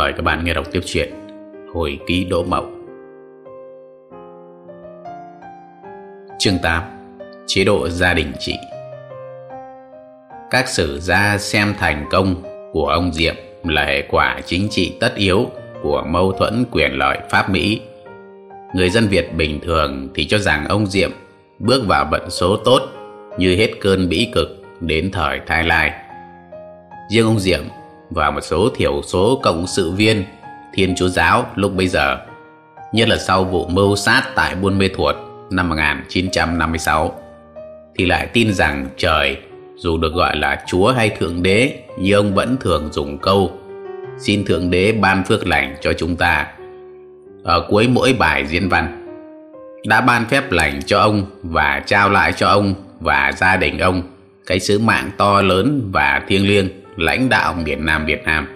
Mời các bạn nghe đọc tiếp chuyện Hồi ký Đỗ Mậu Chương 8 Chế độ gia đình trị Các sử gia xem thành công của ông Diệm là hệ quả chính trị tất yếu của mâu thuẫn quyền lợi Pháp Mỹ. Người dân Việt bình thường thì cho rằng ông Diệm bước vào vận số tốt như hết cơn bĩ cực đến thời Thái Lai. Riêng ông Diệm và một số thiểu số cộng sự viên Thiên Chúa Giáo lúc bấy giờ, nhất là sau vụ mưu sát tại Buôn Mê Thuột năm 1956, thì lại tin rằng trời dù được gọi là Chúa hay Thượng Đế nhưng ông vẫn thường dùng câu xin Thượng Đế ban phước lành cho chúng ta. Ở cuối mỗi bài diễn văn, đã ban phép lành cho ông và trao lại cho ông và gia đình ông cái sứ mạng to lớn và thiêng liêng lãnh đạo miền Nam Việt Nam.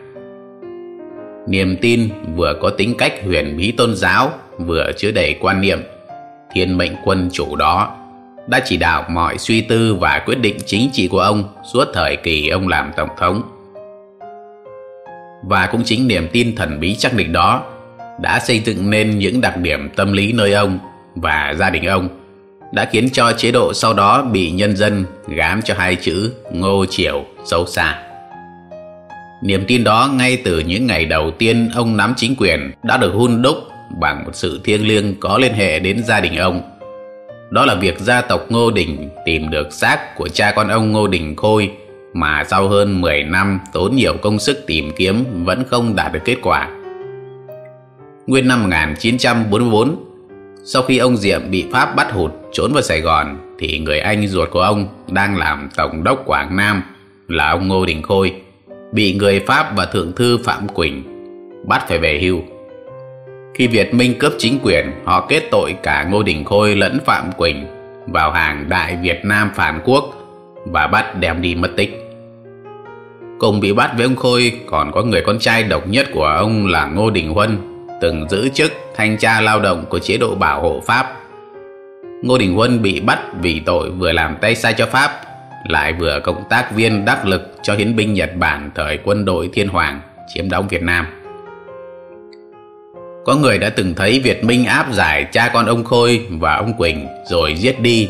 Niềm tin vừa có tính cách huyền bí tôn giáo, vừa chứa đầy quan niệm, thiên mệnh quân chủ đó đã chỉ đạo mọi suy tư và quyết định chính trị của ông suốt thời kỳ ông làm tổng thống. Và cũng chính niềm tin thần bí chắc định đó đã xây dựng nên những đặc điểm tâm lý nơi ông và gia đình ông, đã khiến cho chế độ sau đó bị nhân dân gám cho hai chữ ngô triều sâu xa. Niềm tin đó ngay từ những ngày đầu tiên ông nắm chính quyền đã được hun đúc bằng một sự thiêng liêng có liên hệ đến gia đình ông. Đó là việc gia tộc Ngô Đình tìm được xác của cha con ông Ngô Đình Khôi mà sau hơn 10 năm tốn nhiều công sức tìm kiếm vẫn không đạt được kết quả. Nguyên năm 1944, sau khi ông Diệm bị Pháp bắt hụt trốn vào Sài Gòn thì người anh ruột của ông đang làm tổng đốc Quảng Nam là ông Ngô Đình Khôi bị người Pháp và Thượng thư Phạm Quỳnh bắt phải về hưu. Khi Việt Minh cướp chính quyền, họ kết tội cả Ngô Đình Khôi lẫn Phạm Quỳnh vào hàng Đại Việt Nam phản quốc và bắt đem đi mất tích. Cùng bị bắt với ông Khôi còn có người con trai độc nhất của ông là Ngô Đình Huân, từng giữ chức thanh tra lao động của chế độ bảo hộ Pháp. Ngô Đình Huân bị bắt vì tội vừa làm tay sai cho Pháp lại vừa cộng tác viên đắc lực cho hiến binh Nhật Bản thời quân đội Thiên Hoàng chiếm đóng Việt Nam. Có người đã từng thấy Việt Minh áp giải cha con ông Khôi và ông Quỳnh rồi giết đi,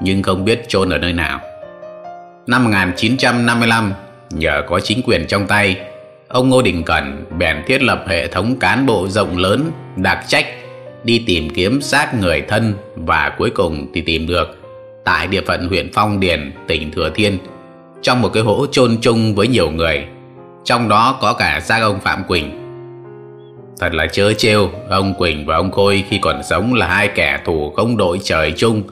nhưng không biết chôn ở nơi nào. Năm 1955, nhờ có chính quyền trong tay, ông Ngô Đình Cẩn bèn thiết lập hệ thống cán bộ rộng lớn, đặc trách, đi tìm kiếm xác người thân và cuối cùng thì tìm được tại địa phận huyện Phong Điền, tỉnh Thừa Thiên, trong một cái hố chôn chung với nhiều người, trong đó có cả xác ông Phạm Quỳnh. Thật là chớ trêu, ông Quỳnh và ông Khôi khi còn sống là hai kẻ thù không đội trời chung,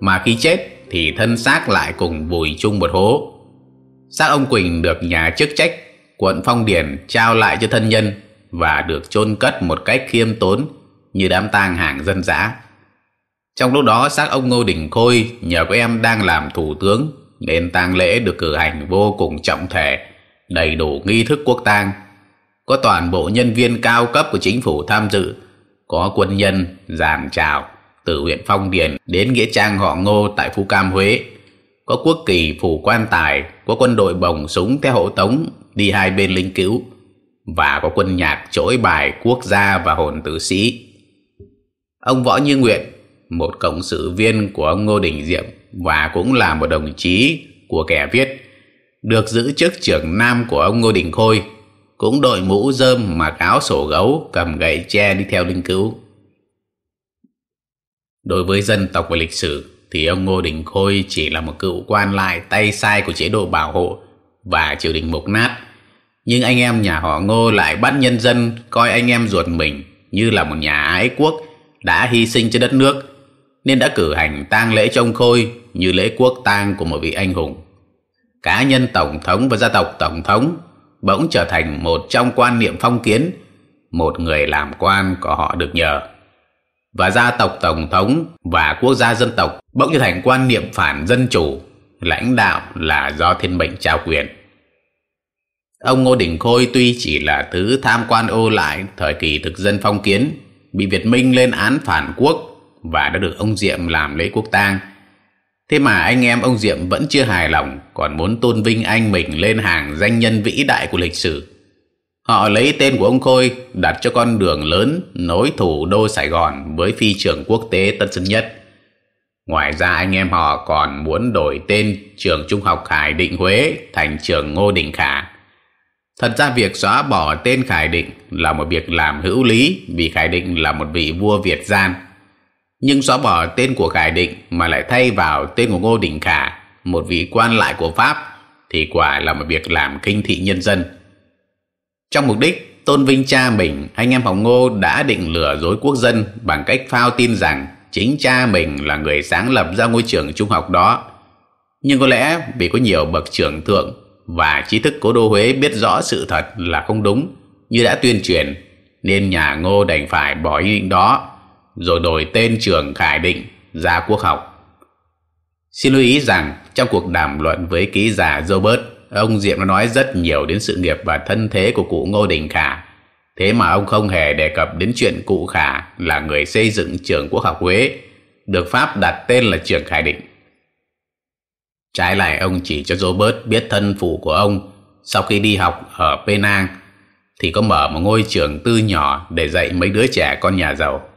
mà khi chết thì thân xác lại cùng vùi chung một hố. Xác ông Quỳnh được nhà chức trách quận Phong Điền trao lại cho thân nhân và được chôn cất một cách khiêm tốn như đám tang hàng dân dã. Trong lúc đó xác ông Ngô Đình Khôi nhờ có em đang làm thủ tướng nên tang lễ được cử hành vô cùng trọng thể, đầy đủ nghi thức quốc tang. Có toàn bộ nhân viên cao cấp của chính phủ tham dự, có quân nhân, giàn trào từ huyện Phong Điền đến nghĩa trang họ Ngô tại Phú Cam Huế. Có quốc kỳ phủ quan tài, có quân đội bồng súng theo hộ tống đi hai bên linh cứu và có quân nhạc trỗi bài quốc gia và hồn tử sĩ. Ông Võ Như Nguyện một cộng sự viên của ông Ngô Đình Diệm và cũng là một đồng chí của kẻ viết, được giữ chức trưởng nam của ông Ngô Đình Khôi, cũng đội mũ rơm mặc áo sổ gấu cầm gậy tre đi theo linh cứu. Đối với dân tộc và lịch sử thì ông Ngô Đình Khôi chỉ là một cựu quan lại tay sai của chế độ bảo hộ và triều đình mục nát. Nhưng anh em nhà họ Ngô lại bắt nhân dân coi anh em ruột mình như là một nhà ái quốc đã hy sinh cho đất nước nên đã cử hành tang lễ trông khôi như lễ quốc tang của một vị anh hùng. Cá nhân tổng thống và gia tộc tổng thống bỗng trở thành một trong quan niệm phong kiến, một người làm quan của họ được nhờ. Và gia tộc tổng thống và quốc gia dân tộc bỗng trở thành quan niệm phản dân chủ, lãnh đạo là do thiên mệnh trao quyền. Ông Ngô Đình Khôi tuy chỉ là thứ tham quan ô lại thời kỳ thực dân phong kiến, bị Việt Minh lên án phản quốc và đã được ông Diệm làm lễ quốc tang. Thế mà anh em ông Diệm vẫn chưa hài lòng, còn muốn tôn vinh anh mình lên hàng danh nhân vĩ đại của lịch sử. Họ lấy tên của ông Khôi đặt cho con đường lớn nối thủ đô Sài Gòn với phi trường quốc tế Tân Sơn Nhất. Ngoài ra anh em họ còn muốn đổi tên trường trung học Khải Định Huế thành trường Ngô Đình Khả. Thật ra việc xóa bỏ tên Khải Định là một việc làm hữu lý vì Khải Định là một vị vua Việt gian. Nhưng xóa bỏ tên của Khải Định mà lại thay vào tên của Ngô Đình Khả, một vị quan lại của Pháp, thì quả là một việc làm kinh thị nhân dân. Trong mục đích tôn vinh cha mình, anh em Hồng Ngô đã định lừa dối quốc dân bằng cách phao tin rằng chính cha mình là người sáng lập ra ngôi trường trung học đó. Nhưng có lẽ vì có nhiều bậc trưởng thượng và trí thức cố đô Huế biết rõ sự thật là không đúng như đã tuyên truyền, nên nhà Ngô đành phải bỏ ý định đó, rồi đổi tên trường Khải Định ra quốc học. Xin lưu ý rằng trong cuộc đàm luận với ký giả Robert, ông Diệm đã nói rất nhiều đến sự nghiệp và thân thế của cụ Ngô Đình Khả. Thế mà ông không hề đề cập đến chuyện cụ Khả là người xây dựng trường quốc học Huế, được Pháp đặt tên là trường Khải Định. Trái lại ông chỉ cho Robert biết thân phụ của ông sau khi đi học ở Penang thì có mở một ngôi trường tư nhỏ để dạy mấy đứa trẻ con nhà giàu.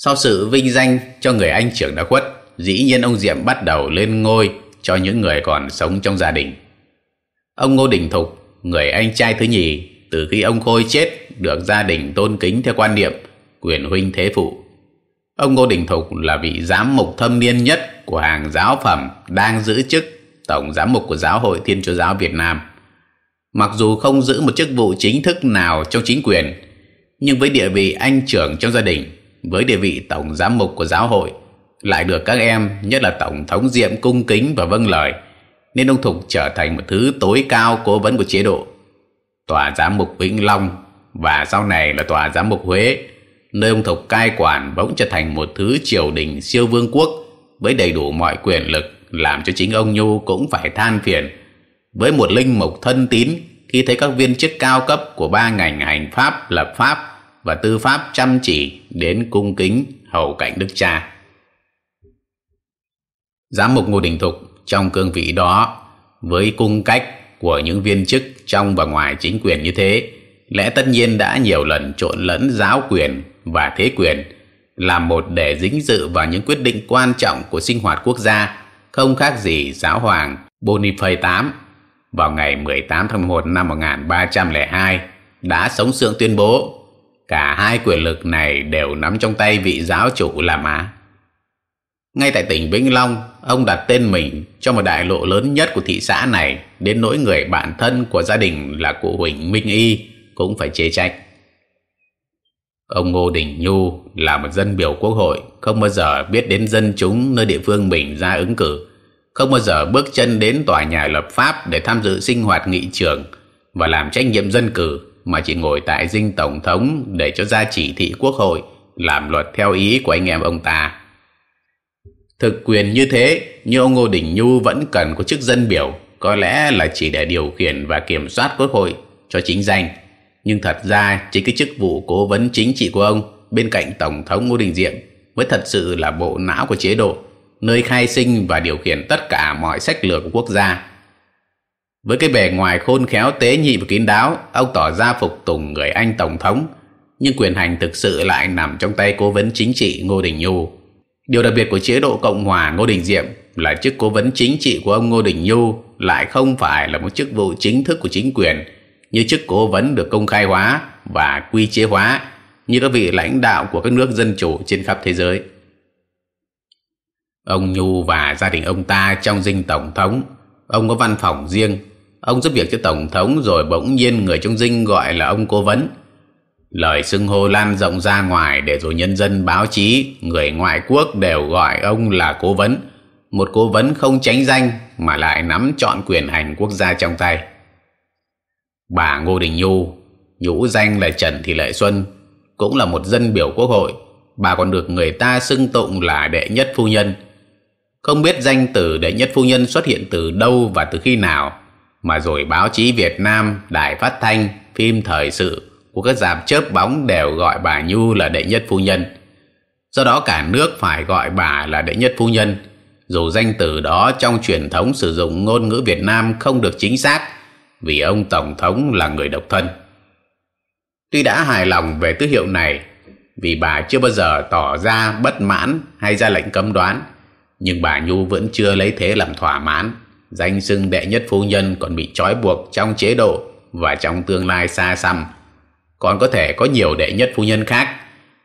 Sau sự vinh danh cho người anh trưởng đã khuất, dĩ nhiên ông Diệm bắt đầu lên ngôi cho những người còn sống trong gia đình. Ông Ngô Đình Thục, người anh trai thứ nhì, từ khi ông Khôi chết được gia đình tôn kính theo quan niệm quyền huynh thế phụ. Ông Ngô Đình Thục là vị giám mục thâm niên nhất của hàng giáo phẩm đang giữ chức Tổng Giám mục của Giáo hội Thiên Chúa Giáo Việt Nam. Mặc dù không giữ một chức vụ chính thức nào trong chính quyền, nhưng với địa vị anh trưởng trong gia đình, với địa vị Tổng Giám mục của Giáo hội, lại được các em, nhất là Tổng thống Diệm cung kính và vâng lời, nên ông Thục trở thành một thứ tối cao cố vấn của chế độ. Tòa Giám mục Vĩnh Long và sau này là Tòa Giám mục Huế, nơi ông Thục cai quản bỗng trở thành một thứ triều đình siêu vương quốc với đầy đủ mọi quyền lực làm cho chính ông Nhu cũng phải than phiền với một linh mục thân tín khi thấy các viên chức cao cấp của ba ngành hành pháp, lập pháp và tư pháp chăm chỉ đến cung kính hầu cạnh đức cha. Giám mục Ngô Đình Thục trong cương vị đó với cung cách của những viên chức trong và ngoài chính quyền như thế, lẽ tất nhiên đã nhiều lần trộn lẫn giáo quyền và thế quyền, làm một để dính dự vào những quyết định quan trọng của sinh hoạt quốc gia, không khác gì giáo hoàng Boniface VIII vào ngày 18 tháng 11 năm 1302 đã sống sượng tuyên bố cả hai quyền lực này đều nắm trong tay vị giáo chủ La Mã. Ngay tại tỉnh Vĩnh Long, ông đặt tên mình cho một đại lộ lớn nhất của thị xã này đến nỗi người bạn thân của gia đình là cụ Huỳnh Minh Y cũng phải chê trách. Ông Ngô Đình Nhu là một dân biểu quốc hội, không bao giờ biết đến dân chúng nơi địa phương mình ra ứng cử, không bao giờ bước chân đến tòa nhà lập pháp để tham dự sinh hoạt nghị trường và làm trách nhiệm dân cử, mà chỉ ngồi tại dinh tổng thống để cho ra chỉ thị quốc hội làm luật theo ý của anh em ông ta. Thực quyền như thế, như ông Ngô Đình Nhu vẫn cần có chức dân biểu, có lẽ là chỉ để điều khiển và kiểm soát quốc hội cho chính danh nhưng thật ra chính cái chức vụ cố vấn chính trị của ông bên cạnh Tổng thống Ngô Đình Diệm mới thật sự là bộ não của chế độ, nơi khai sinh và điều khiển tất cả mọi sách lược của quốc gia. Với cái bề ngoài khôn khéo tế nhị và kín đáo, ông tỏ ra phục tùng người Anh Tổng thống, nhưng quyền hành thực sự lại nằm trong tay cố vấn chính trị Ngô Đình Nhu. Điều đặc biệt của chế độ Cộng hòa Ngô Đình Diệm là chức cố vấn chính trị của ông Ngô Đình Nhu lại không phải là một chức vụ chính thức của chính quyền, như chức cố vấn được công khai hóa và quy chế hóa như các vị lãnh đạo của các nước dân chủ trên khắp thế giới. Ông Nhu và gia đình ông ta trong dinh tổng thống, ông có văn phòng riêng, ông giúp việc cho tổng thống rồi bỗng nhiên người trong dinh gọi là ông cố vấn. Lời xưng hô lan rộng ra ngoài để rồi nhân dân báo chí, người ngoại quốc đều gọi ông là cố vấn, một cố vấn không tránh danh mà lại nắm trọn quyền hành quốc gia trong tay. Bà Ngô Đình Nhu, nhũ danh là Trần Thị Lệ Xuân, cũng là một dân biểu quốc hội. Bà còn được người ta xưng tụng là đệ nhất phu nhân. Không biết danh từ đệ nhất phu nhân xuất hiện từ đâu và từ khi nào, mà rồi báo chí Việt Nam, đài phát thanh, phim thời sự của các dạp chớp bóng đều gọi bà Nhu là đệ nhất phu nhân. Do đó cả nước phải gọi bà là đệ nhất phu nhân, dù danh từ đó trong truyền thống sử dụng ngôn ngữ Việt Nam không được chính xác, vì ông Tổng thống là người độc thân. Tuy đã hài lòng về tư hiệu này vì bà chưa bao giờ tỏ ra bất mãn hay ra lệnh cấm đoán, nhưng bà Nhu vẫn chưa lấy thế làm thỏa mãn. Danh xưng đệ nhất phu nhân còn bị trói buộc trong chế độ và trong tương lai xa xăm. Còn có thể có nhiều đệ nhất phu nhân khác,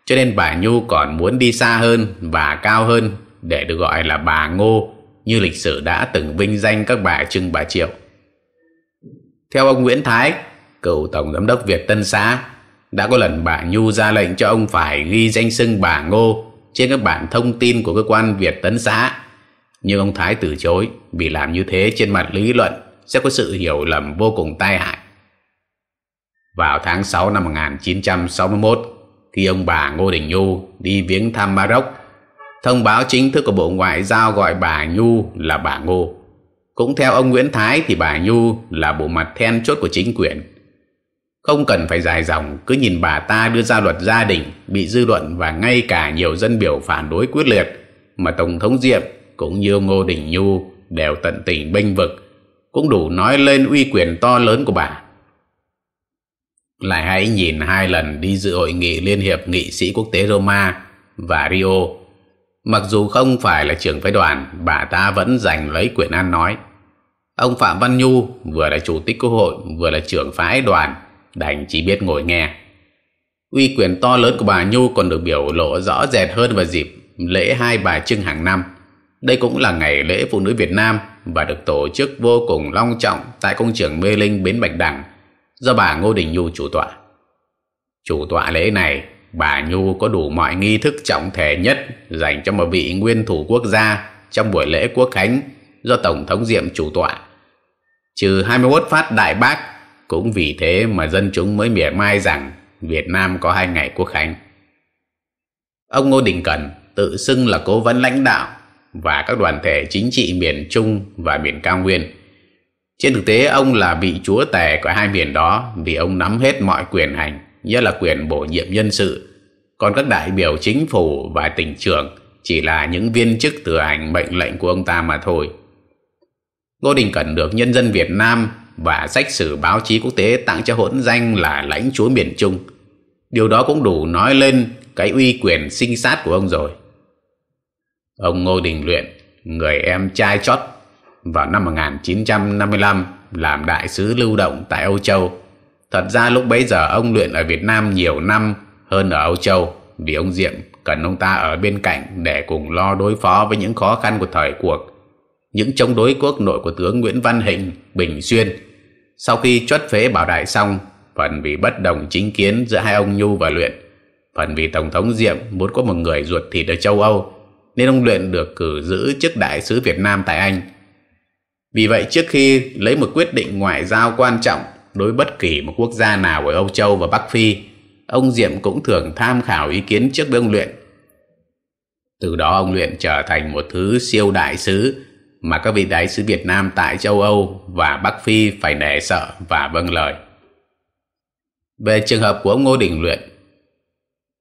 cho nên bà Nhu còn muốn đi xa hơn và cao hơn để được gọi là bà Ngô như lịch sử đã từng vinh danh các bà Trưng bà Triệu. Theo ông Nguyễn Thái, cựu tổng giám đốc Việt Tân Xã, đã có lần bà Nhu ra lệnh cho ông phải ghi danh xưng bà Ngô trên các bản thông tin của cơ quan Việt Tấn Xã. Nhưng ông Thái từ chối vì làm như thế trên mặt lý luận sẽ có sự hiểu lầm vô cùng tai hại. Vào tháng 6 năm 1961, khi ông bà Ngô Đình Nhu đi viếng thăm Maroc, thông báo chính thức của Bộ Ngoại giao gọi bà Nhu là bà Ngô. Cũng theo ông Nguyễn Thái thì bà Nhu là bộ mặt then chốt của chính quyền. Không cần phải dài dòng, cứ nhìn bà ta đưa ra luật gia đình, bị dư luận và ngay cả nhiều dân biểu phản đối quyết liệt, mà Tổng thống Diệm cũng như Ngô Đình Nhu đều tận tình bênh vực, cũng đủ nói lên uy quyền to lớn của bà. Lại hãy nhìn hai lần đi dự hội nghị Liên hiệp Nghị sĩ Quốc tế Roma và Rio. Mặc dù không phải là trưởng phái đoàn, bà ta vẫn giành lấy quyền ăn nói. Ông Phạm Văn Nhu vừa là chủ tịch quốc hội vừa là trưởng phái đoàn đành chỉ biết ngồi nghe. Uy quyền to lớn của bà Nhu còn được biểu lộ rõ rệt hơn vào dịp lễ hai bà trưng hàng năm. Đây cũng là ngày lễ phụ nữ Việt Nam và được tổ chức vô cùng long trọng tại công trường Mê Linh Bến Bạch Đằng do bà Ngô Đình Nhu chủ tọa. Chủ tọa lễ này, bà Nhu có đủ mọi nghi thức trọng thể nhất dành cho một vị nguyên thủ quốc gia trong buổi lễ quốc khánh do Tổng thống Diệm chủ tọa. Trừ 21 phát đại bác, cũng vì thế mà dân chúng mới mỉa mai rằng Việt Nam có hai ngày quốc khánh. Ông Ngô Đình Cần tự xưng là cố vấn lãnh đạo và các đoàn thể chính trị miền Trung và miền Cao Nguyên trên thực tế ông là vị chúa tể của hai miền đó vì ông nắm hết mọi quyền hành, nhất là quyền bổ nhiệm nhân sự. Còn các đại biểu chính phủ và tỉnh trưởng chỉ là những viên chức thừa hành mệnh lệnh của ông ta mà thôi. Ngô Đình Cẩn được nhân dân Việt Nam và sách sử báo chí quốc tế tặng cho hỗn danh là lãnh chúa miền Trung. Điều đó cũng đủ nói lên cái uy quyền sinh sát của ông rồi. Ông Ngô Đình Luyện, người em trai chót vào năm 1955 làm đại sứ lưu động tại Âu Châu. Thật ra lúc bấy giờ ông luyện ở Việt Nam nhiều năm hơn ở Âu Châu vì ông Diệm cần ông ta ở bên cạnh để cùng lo đối phó với những khó khăn của thời cuộc. Những chống đối quốc nội của tướng Nguyễn Văn Hình, Bình Xuyên. Sau khi chốt phế bảo đại xong, phần vì bất đồng chính kiến giữa hai ông Nhu và Luyện, phần vì Tổng thống Diệm muốn có một người ruột thịt ở châu Âu, nên ông Luyện được cử giữ chức đại sứ Việt Nam tại Anh vì vậy trước khi lấy một quyết định ngoại giao quan trọng đối bất kỳ một quốc gia nào ở Âu Châu và Bắc Phi, ông Diệm cũng thường tham khảo ý kiến trước với ông Luyện. Từ đó ông Luyện trở thành một thứ siêu đại sứ mà các vị đại sứ Việt Nam tại châu Âu và Bắc Phi phải nể sợ và vâng lời. Về trường hợp của ông Ngô Đình Luyện,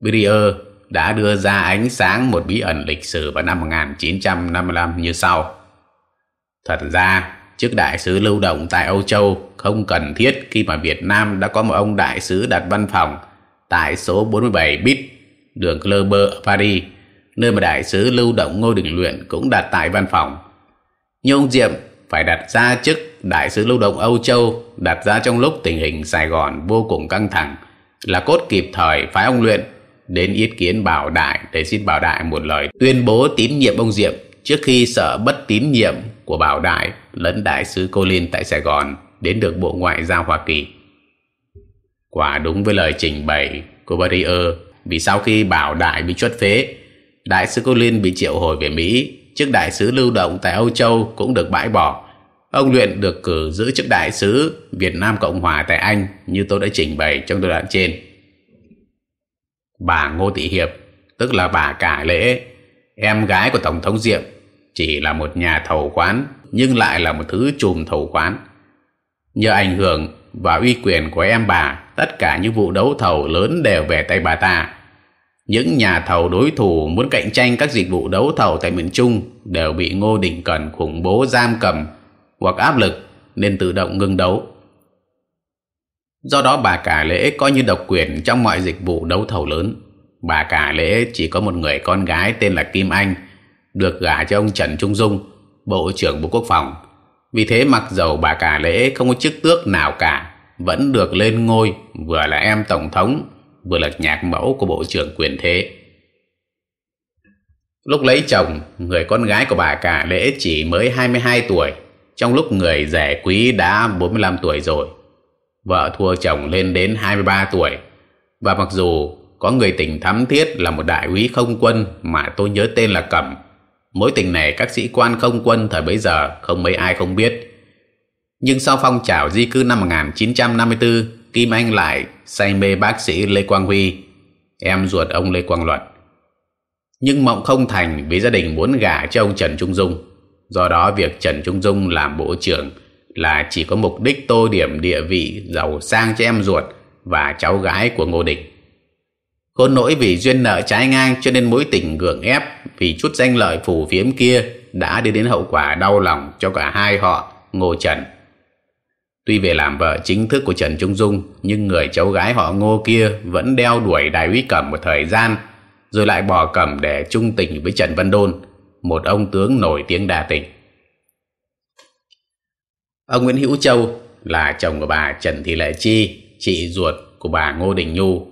Brier đã đưa ra ánh sáng một bí ẩn lịch sử vào năm 1955 như sau. Thật ra, chức đại sứ lưu động tại Âu Châu không cần thiết khi mà Việt Nam đã có một ông đại sứ đặt văn phòng tại số 47 Bit, đường Clerber ở Paris, nơi mà đại sứ lưu động Ngô Đình Luyện cũng đặt tại văn phòng. Nhưng ông Diệm phải đặt ra chức đại sứ lưu động Âu Châu đặt ra trong lúc tình hình Sài Gòn vô cùng căng thẳng là cốt kịp thời phái ông Luyện đến ý kiến Bảo Đại để xin Bảo Đại một lời tuyên bố tín nhiệm ông Diệm trước khi sợ bất tín nhiệm của Bảo Đại lẫn Đại sứ Colin tại Sài Gòn đến được Bộ Ngoại giao Hoa Kỳ. Quả đúng với lời trình bày của Barrier vì sau khi Bảo Đại bị chuất phế, Đại sứ Colin bị triệu hồi về Mỹ, chức đại sứ lưu động tại Âu Châu cũng được bãi bỏ. Ông Luyện được cử giữ chức đại sứ Việt Nam Cộng Hòa tại Anh như tôi đã trình bày trong đoạn trên. Bà Ngô Thị Hiệp, tức là bà Cả Lễ, em gái của Tổng thống Diệm, chỉ là một nhà thầu quán nhưng lại là một thứ chùm thầu quán. Nhờ ảnh hưởng và uy quyền của em bà, tất cả những vụ đấu thầu lớn đều về tay bà ta. Những nhà thầu đối thủ muốn cạnh tranh các dịch vụ đấu thầu tại miền Trung đều bị Ngô Đình Cần khủng bố giam cầm hoặc áp lực nên tự động ngừng đấu. Do đó bà cả lễ coi như độc quyền trong mọi dịch vụ đấu thầu lớn. Bà cả lễ chỉ có một người con gái tên là Kim Anh, được gả cho ông Trần Trung Dung, Bộ trưởng Bộ Quốc phòng. Vì thế mặc dầu bà cả lễ không có chức tước nào cả, vẫn được lên ngôi vừa là em Tổng thống, vừa là nhạc mẫu của Bộ trưởng quyền thế. Lúc lấy chồng, người con gái của bà cả lễ chỉ mới 22 tuổi, trong lúc người rẻ quý đã 45 tuổi rồi. Vợ thua chồng lên đến 23 tuổi, và mặc dù có người tình thắm thiết là một đại úy không quân mà tôi nhớ tên là Cẩm, mối tình này các sĩ quan không quân thời bấy giờ không mấy ai không biết. Nhưng sau phong trào di cư năm 1954, Kim Anh lại say mê bác sĩ Lê Quang Huy, em ruột ông Lê Quang Luật nhưng mộng không thành vì gia đình muốn gả cho ông Trần Trung Dung. Do đó việc Trần Trung Dung làm bộ trưởng là chỉ có mục đích tô điểm địa vị giàu sang cho em ruột và cháu gái của Ngô Đình. Khôn nỗi vì duyên nợ trái ngang cho nên mối tình gượng ép vì chút danh lợi phù phiếm kia đã đi đến hậu quả đau lòng cho cả hai họ Ngô Trần. Tuy về làm vợ chính thức của Trần Trung Dung nhưng người cháu gái họ Ngô kia vẫn đeo đuổi đại úy Cẩm một thời gian rồi lại bỏ cẩm để trung tình với Trần Văn Đôn, một ông tướng nổi tiếng đa tình. Ông Nguyễn Hữu Châu là chồng của bà Trần Thị Lệ Chi, chị ruột của bà Ngô Đình Nhu,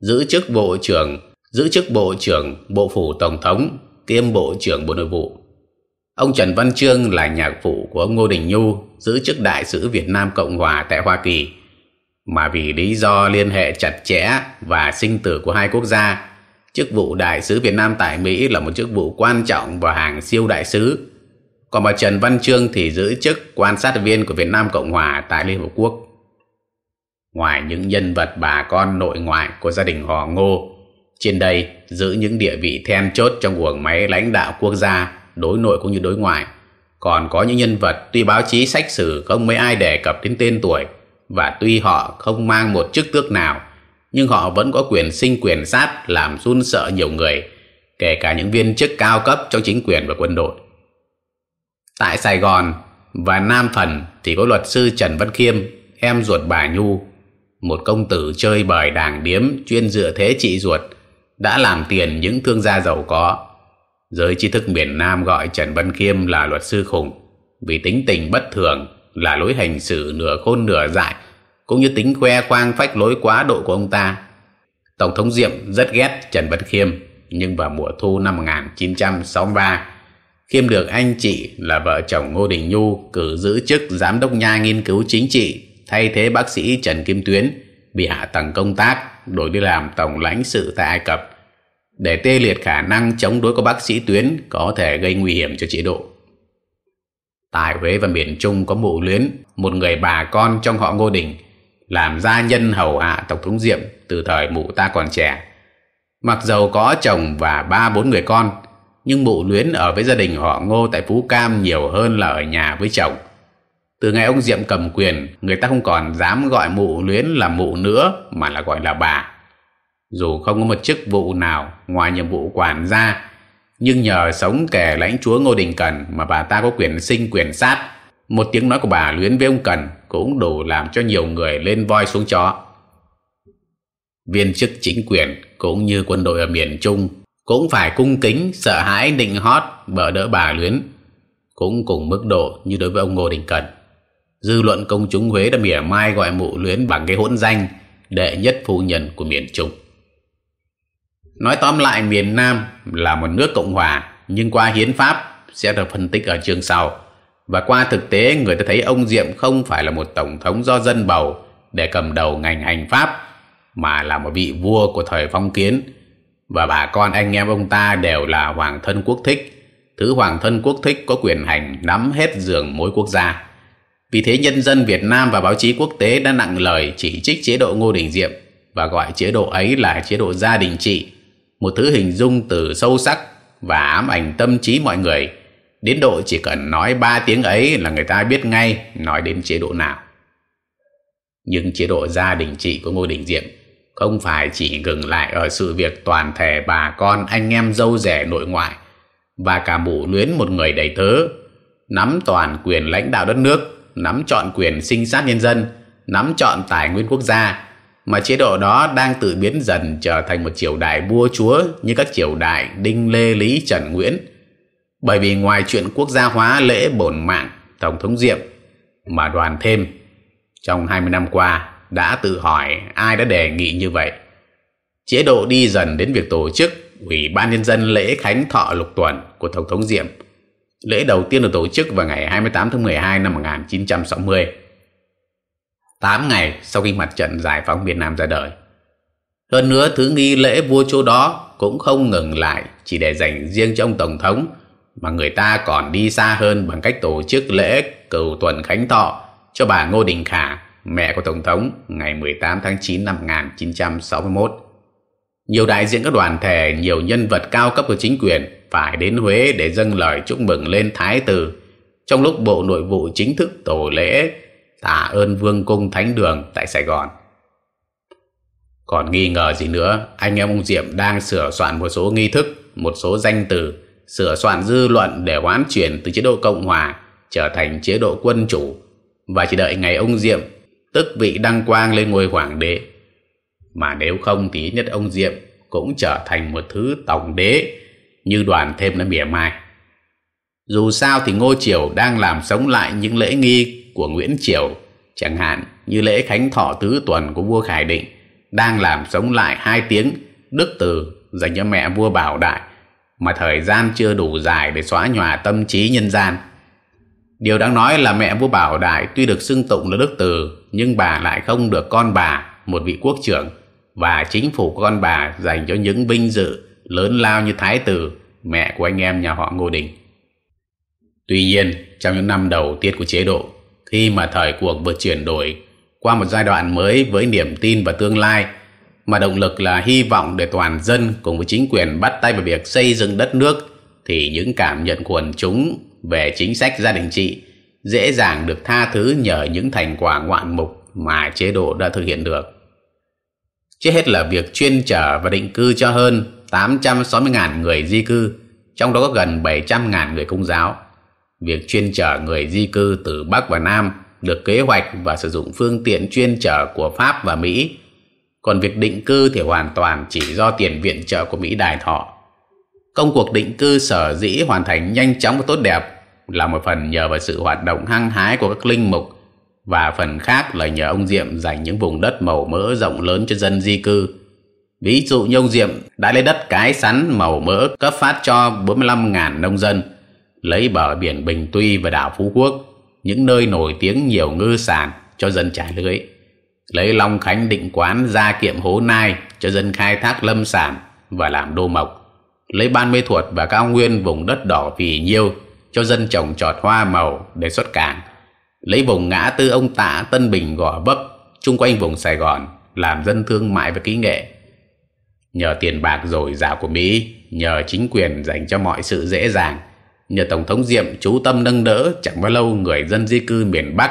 giữ chức bộ trưởng, giữ chức bộ trưởng bộ phủ tổng thống kiêm bộ trưởng bộ nội vụ. Ông Trần Văn Trương là nhạc phụ của ông Ngô Đình Nhu, giữ chức đại sứ Việt Nam Cộng Hòa tại Hoa Kỳ, mà vì lý do liên hệ chặt chẽ và sinh tử của hai quốc gia Chức vụ đại sứ Việt Nam tại Mỹ là một chức vụ quan trọng và hàng siêu đại sứ. Còn bà Trần Văn Trương thì giữ chức quan sát viên của Việt Nam Cộng Hòa tại Liên Hợp Quốc. Ngoài những nhân vật bà con nội ngoại của gia đình họ Ngô, trên đây giữ những địa vị then chốt trong guồng máy lãnh đạo quốc gia, đối nội cũng như đối ngoại. Còn có những nhân vật tuy báo chí sách sử không mấy ai đề cập đến tên tuổi và tuy họ không mang một chức tước nào nhưng họ vẫn có quyền sinh quyền sát làm run sợ nhiều người, kể cả những viên chức cao cấp trong chính quyền và quân đội. Tại Sài Gòn và Nam Phần thì có luật sư Trần Văn Khiêm, em ruột bà Nhu, một công tử chơi bời đàng điếm chuyên dựa thế trị ruột, đã làm tiền những thương gia giàu có. Giới tri thức miền Nam gọi Trần Văn Khiêm là luật sư khủng, vì tính tình bất thường là lối hành xử nửa khôn nửa dại cũng như tính khoe khoang phách lối quá độ của ông ta. Tổng thống Diệm rất ghét Trần Văn Khiêm, nhưng vào mùa thu năm 1963, Khiêm được anh chị là vợ chồng Ngô Đình Nhu cử giữ chức giám đốc nha nghiên cứu chính trị thay thế bác sĩ Trần Kim Tuyến bị hạ tầng công tác đổi đi làm tổng lãnh sự tại Ai Cập để tê liệt khả năng chống đối của bác sĩ Tuyến có thể gây nguy hiểm cho chế độ. Tại Huế và miền Trung có mụ luyến, một người bà con trong họ Ngô Đình làm gia nhân hầu hạ tổng thống diệm từ thời mụ ta còn trẻ mặc dầu có chồng và ba bốn người con nhưng mụ luyến ở với gia đình họ ngô tại phú cam nhiều hơn là ở nhà với chồng. Từ ngày ông diệm cầm quyền, người ta không còn dám gọi mụ luyến là mụ nữa, mà là gọi là bà. Dù không có một chức vụ nào ngoài nhiệm vụ quản gia, nhưng nhờ sống kẻ lãnh chúa ngô đình cần mà bà ta có quyền sinh quyền sát. Một tiếng nói của bà luyến với ông cần cũng đủ làm cho nhiều người lên voi xuống chó. Viên chức chính quyền cũng như quân đội ở miền Trung cũng phải cung kính, sợ hãi, định hót, bỡ đỡ bà Luyến, cũng cùng mức độ như đối với ông Ngô Đình Cẩn. Dư luận công chúng Huế đã mỉa mai gọi mụ Luyến bằng cái hỗn danh đệ nhất phu nhân của miền Trung. Nói tóm lại miền Nam là một nước Cộng Hòa nhưng qua hiến pháp sẽ được phân tích ở chương sau. Và qua thực tế người ta thấy ông Diệm không phải là một tổng thống do dân bầu để cầm đầu ngành hành pháp mà là một vị vua của thời phong kiến và bà con anh em ông ta đều là hoàng thân quốc thích. Thứ hoàng thân quốc thích có quyền hành nắm hết giường mối quốc gia. Vì thế nhân dân Việt Nam và báo chí quốc tế đã nặng lời chỉ trích chế độ Ngô Đình Diệm và gọi chế độ ấy là chế độ gia đình trị, một thứ hình dung từ sâu sắc và ám ảnh tâm trí mọi người. Đến độ chỉ cần nói ba tiếng ấy là người ta biết ngay nói đến chế độ nào. Nhưng chế độ gia đình trị của Ngô Đình Diệm không phải chỉ ngừng lại ở sự việc toàn thể bà con, anh em dâu rẻ nội ngoại và cả mụ luyến một người đầy tớ, nắm toàn quyền lãnh đạo đất nước, nắm chọn quyền sinh sát nhân dân, nắm chọn tài nguyên quốc gia, mà chế độ đó đang tự biến dần trở thành một triều đại vua chúa như các triều đại Đinh, Lê, Lý, Trần, Nguyễn. Bởi vì ngoài chuyện quốc gia hóa lễ bổn mạng, Tổng thống Diệm mà đoàn thêm, trong 20 năm qua đã tự hỏi ai đã đề nghị như vậy. Chế độ đi dần đến việc tổ chức Ủy ban Nhân dân lễ khánh thọ lục tuần của Tổng thống Diệm. Lễ đầu tiên được tổ chức vào ngày 28 tháng 12 năm 1960. 8 ngày sau khi mặt trận giải phóng miền Nam ra đời. Hơn nữa, thứ nghi lễ vua chúa đó cũng không ngừng lại chỉ để dành riêng cho ông Tổng thống, mà người ta còn đi xa hơn bằng cách tổ chức lễ cầu tuần khánh thọ cho bà Ngô Đình Khả, mẹ của Tổng thống, ngày 18 tháng 9 năm 1961. Nhiều đại diện các đoàn thể, nhiều nhân vật cao cấp của chính quyền phải đến Huế để dâng lời chúc mừng lên Thái tử trong lúc Bộ Nội vụ chính thức tổ lễ tạ ơn Vương Cung Thánh Đường tại Sài Gòn. Còn nghi ngờ gì nữa, anh em ông Diệm đang sửa soạn một số nghi thức, một số danh từ, sửa soạn dư luận để hoán chuyển từ chế độ Cộng Hòa trở thành chế độ quân chủ và chỉ đợi ngày ông Diệm tức vị đăng quang lên ngôi hoàng đế. Mà nếu không thì nhất ông Diệm cũng trở thành một thứ tổng đế như đoàn thêm nó mỉa mai. Dù sao thì Ngô Triều đang làm sống lại những lễ nghi của Nguyễn Triều, chẳng hạn như lễ khánh thọ tứ tuần của vua Khải Định, đang làm sống lại hai tiếng đức từ dành cho mẹ vua Bảo Đại, mà thời gian chưa đủ dài để xóa nhòa tâm trí nhân gian. Điều đáng nói là mẹ vua Bảo Đại tuy được xưng tụng là đức từ, nhưng bà lại không được con bà, một vị quốc trưởng, và chính phủ của con bà dành cho những vinh dự lớn lao như thái tử, mẹ của anh em nhà họ Ngô Đình. Tuy nhiên, trong những năm đầu tiên của chế độ, khi mà thời cuộc vừa chuyển đổi qua một giai đoạn mới với niềm tin và tương lai, mà động lực là hy vọng để toàn dân cùng với chính quyền bắt tay vào việc xây dựng đất nước, thì những cảm nhận của quần chúng về chính sách gia đình chị dễ dàng được tha thứ nhờ những thành quả ngoạn mục mà chế độ đã thực hiện được. Trước hết là việc chuyên trở và định cư cho hơn 860.000 người di cư, trong đó có gần 700.000 người công giáo. Việc chuyên trở người di cư từ Bắc và Nam được kế hoạch và sử dụng phương tiện chuyên trở của Pháp và Mỹ. Còn việc định cư thì hoàn toàn chỉ do tiền viện trợ của Mỹ đài thọ. Công cuộc định cư sở dĩ hoàn thành nhanh chóng và tốt đẹp là một phần nhờ vào sự hoạt động hăng hái của các linh mục và phần khác là nhờ ông Diệm dành những vùng đất màu mỡ rộng lớn cho dân di cư. Ví dụ như ông Diệm đã lấy đất cái sắn màu mỡ cấp phát cho 45.000 nông dân, lấy bờ biển Bình Tuy và đảo Phú Quốc, những nơi nổi tiếng nhiều ngư sản cho dân trải lưới. Lấy Long Khánh định quán ra kiệm hố nai cho dân khai thác lâm sản và làm đô mộc. Lấy ban mê thuật và cao nguyên vùng đất đỏ vì nhiêu cho dân trồng trọt hoa màu để xuất cảng lấy vùng ngã tư ông Tạ Tân Bình Gò Vấp chung quanh vùng Sài Gòn làm dân thương mại và kỹ nghệ. Nhờ tiền bạc dồi dào của Mỹ, nhờ chính quyền dành cho mọi sự dễ dàng, nhờ Tổng thống Diệm chú tâm nâng đỡ chẳng bao lâu người dân di cư miền Bắc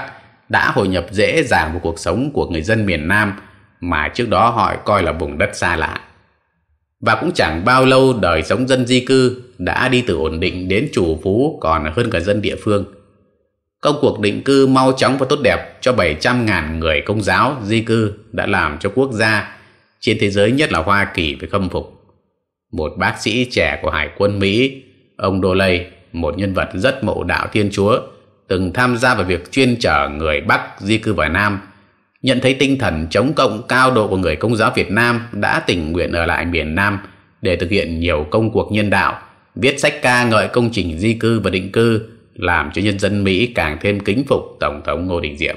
đã hội nhập dễ dàng vào cuộc sống của người dân miền Nam mà trước đó họ coi là vùng đất xa lạ. Và cũng chẳng bao lâu đời sống dân di cư đã đi từ ổn định đến chủ phú còn hơn cả dân địa phương. Công cuộc định cư mau chóng và tốt đẹp cho 700.000 người công giáo di cư đã làm cho quốc gia trên thế giới nhất là Hoa Kỳ phải khâm phục. Một bác sĩ trẻ của Hải quân Mỹ, ông Đô Lây, một nhân vật rất mộ đạo Thiên Chúa, từng tham gia vào việc chuyên chở người Bắc di cư vào Nam, nhận thấy tinh thần chống cộng cao độ của người công giáo Việt Nam đã tình nguyện ở lại miền Nam để thực hiện nhiều công cuộc nhân đạo, viết sách ca ngợi công trình di cư và định cư làm cho nhân dân Mỹ càng thêm kính phục Tổng thống Ngô Đình Diệm.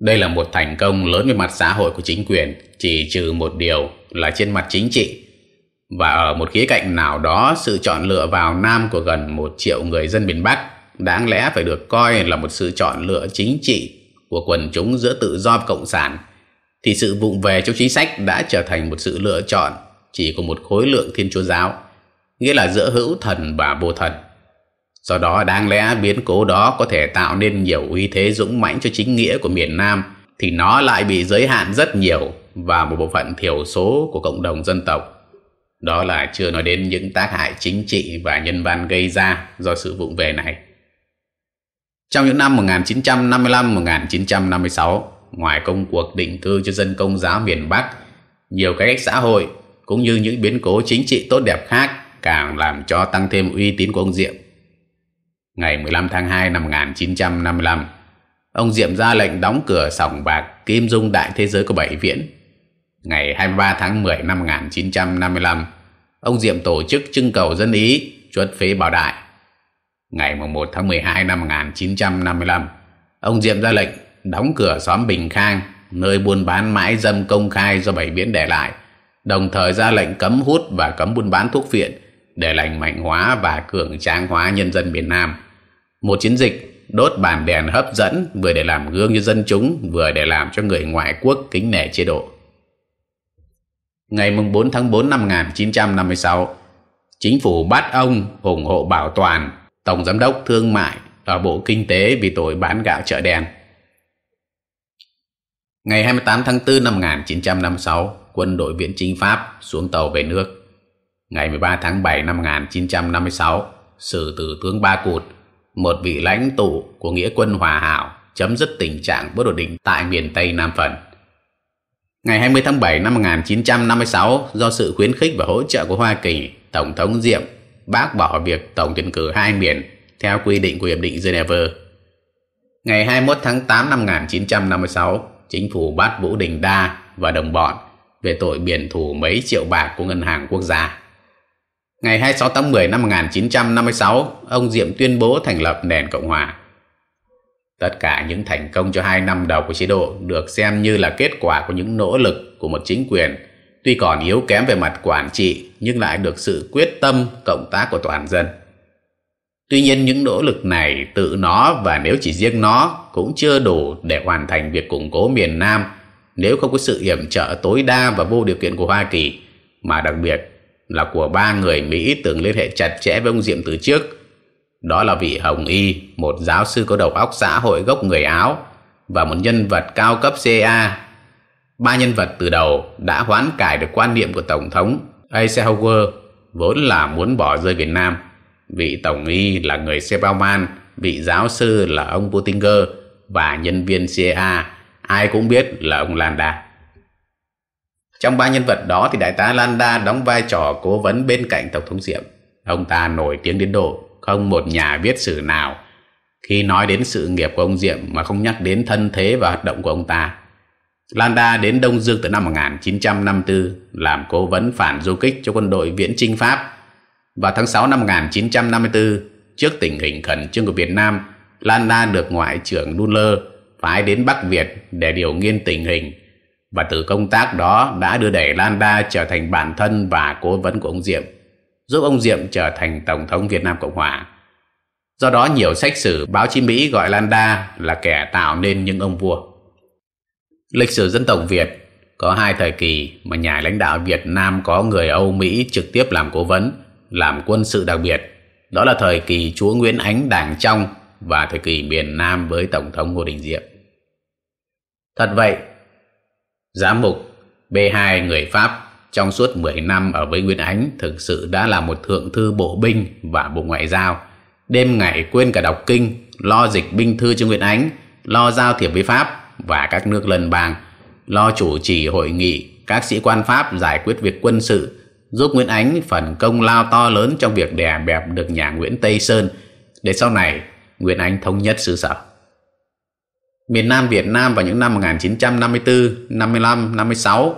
Đây là một thành công lớn về mặt xã hội của chính quyền, chỉ trừ một điều là trên mặt chính trị. Và ở một khía cạnh nào đó, sự chọn lựa vào Nam của gần một triệu người dân miền Bắc đáng lẽ phải được coi là một sự chọn lựa chính trị của quần chúng giữa tự do và cộng sản, thì sự vụng về trong chính sách đã trở thành một sự lựa chọn chỉ của một khối lượng thiên chúa giáo, nghĩa là giữa hữu thần và vô thần. Do đó đáng lẽ biến cố đó có thể tạo nên nhiều uy thế dũng mãnh cho chính nghĩa của miền Nam thì nó lại bị giới hạn rất nhiều và một bộ phận thiểu số của cộng đồng dân tộc. Đó là chưa nói đến những tác hại chính trị và nhân văn gây ra do sự vụng về này. Trong những năm 1955-1956, ngoài công cuộc định cư cho dân công giáo miền Bắc, nhiều cái cách xã hội cũng như những biến cố chính trị tốt đẹp khác càng làm cho tăng thêm uy tín của ông Diệm. Ngày 15 tháng 2 năm 1955, ông Diệm ra lệnh đóng cửa sòng bạc Kim Dung Đại Thế Giới của Bảy Viễn. Ngày 23 tháng 10 năm 1955, ông Diệm tổ chức trưng cầu dân Ý chuất phế Bảo Đại. Ngày 1 tháng 12 năm 1955, ông Diệm ra lệnh đóng cửa xóm Bình Khang, nơi buôn bán mãi dâm công khai do Bảy Viễn để lại, đồng thời ra lệnh cấm hút và cấm buôn bán thuốc phiện để lành mạnh hóa và cường tráng hóa nhân dân miền Nam. Một chiến dịch đốt bàn đèn hấp dẫn vừa để làm gương cho dân chúng vừa để làm cho người ngoại quốc kính nể chế độ. Ngày 4 tháng 4 năm 1956, chính phủ bắt ông ủng hộ bảo toàn Tổng Giám đốc Thương mại ở Bộ Kinh tế vì tội bán gạo chợ đen. Ngày 28 tháng 4 năm 1956, quân đội viễn chính Pháp xuống tàu về nước. Ngày 13 tháng 7 năm 1956, xử tử tướng Ba Cụt, một vị lãnh tụ của nghĩa quân hòa hảo, chấm dứt tình trạng bất ổn định tại miền Tây Nam Phần. Ngày 20 tháng 7 năm 1956, do sự khuyến khích và hỗ trợ của Hoa Kỳ, Tổng thống Diệm bác bỏ việc tổng tuyển cử hai miền theo quy định của Hiệp định Geneva. Ngày 21 tháng 8 năm 1956, chính phủ bắt Vũ Đình Đa và đồng bọn về tội biển thủ mấy triệu bạc của Ngân hàng Quốc gia. Ngày 26 tháng 10 năm 1956, ông Diệm tuyên bố thành lập nền Cộng Hòa. Tất cả những thành công cho hai năm đầu của chế độ được xem như là kết quả của những nỗ lực của một chính quyền tuy còn yếu kém về mặt quản trị nhưng lại được sự quyết tâm cộng tác của toàn dân. Tuy nhiên những nỗ lực này tự nó và nếu chỉ riêng nó cũng chưa đủ để hoàn thành việc củng cố miền Nam nếu không có sự yểm trợ tối đa và vô điều kiện của Hoa Kỳ mà đặc biệt là của ba người Mỹ từng liên hệ chặt chẽ với ông Diệm từ trước. Đó là vị Hồng Y, một giáo sư có đầu óc xã hội gốc người Áo và một nhân vật cao cấp CA. Ba nhân vật từ đầu đã hoán cải được quan niệm của Tổng thống Eisenhower vốn là muốn bỏ rơi Việt Nam. Vị Tổng Y là người Sepauman, vị giáo sư là ông Putinger và nhân viên CIA ai cũng biết là ông Landa. Trong ba nhân vật đó thì đại tá Landa đóng vai trò cố vấn bên cạnh Tổng thống Diệm. Ông ta nổi tiếng đến độ không một nhà viết sử nào khi nói đến sự nghiệp của ông Diệm mà không nhắc đến thân thế và hoạt động của ông ta. Landa đến Đông Dương từ năm 1954 làm cố vấn phản du kích cho quân đội viễn chinh Pháp. Vào tháng 6 năm 1954, trước tình hình khẩn trương của Việt Nam, Landa được Ngoại trưởng Nuller phái đến Bắc Việt để điều nghiên tình hình và từ công tác đó đã đưa đẩy Landa trở thành bản thân và cố vấn của ông Diệm, giúp ông Diệm trở thành Tổng thống Việt Nam Cộng Hòa. Do đó nhiều sách sử báo chí Mỹ gọi Landa là kẻ tạo nên những ông vua. Lịch sử dân tộc Việt có hai thời kỳ mà nhà lãnh đạo Việt Nam có người Âu Mỹ trực tiếp làm cố vấn, làm quân sự đặc biệt. Đó là thời kỳ chúa Nguyễn Ánh Đảng Trong và thời kỳ miền Nam với Tổng thống Ngô Đình Diệm. Thật vậy, giám mục B2 người Pháp trong suốt 10 năm ở với Nguyễn Ánh thực sự đã là một thượng thư bộ binh và bộ ngoại giao. Đêm ngày quên cả đọc kinh, lo dịch binh thư cho Nguyễn Ánh, lo giao thiệp với Pháp và các nước lân bang, lo chủ trì hội nghị các sĩ quan Pháp giải quyết việc quân sự, giúp Nguyễn Ánh phần công lao to lớn trong việc đè bẹp được nhà Nguyễn Tây Sơn để sau này Nguyễn Ánh thống nhất xứ sở. Miền Nam Việt Nam vào những năm 1954, 55, 56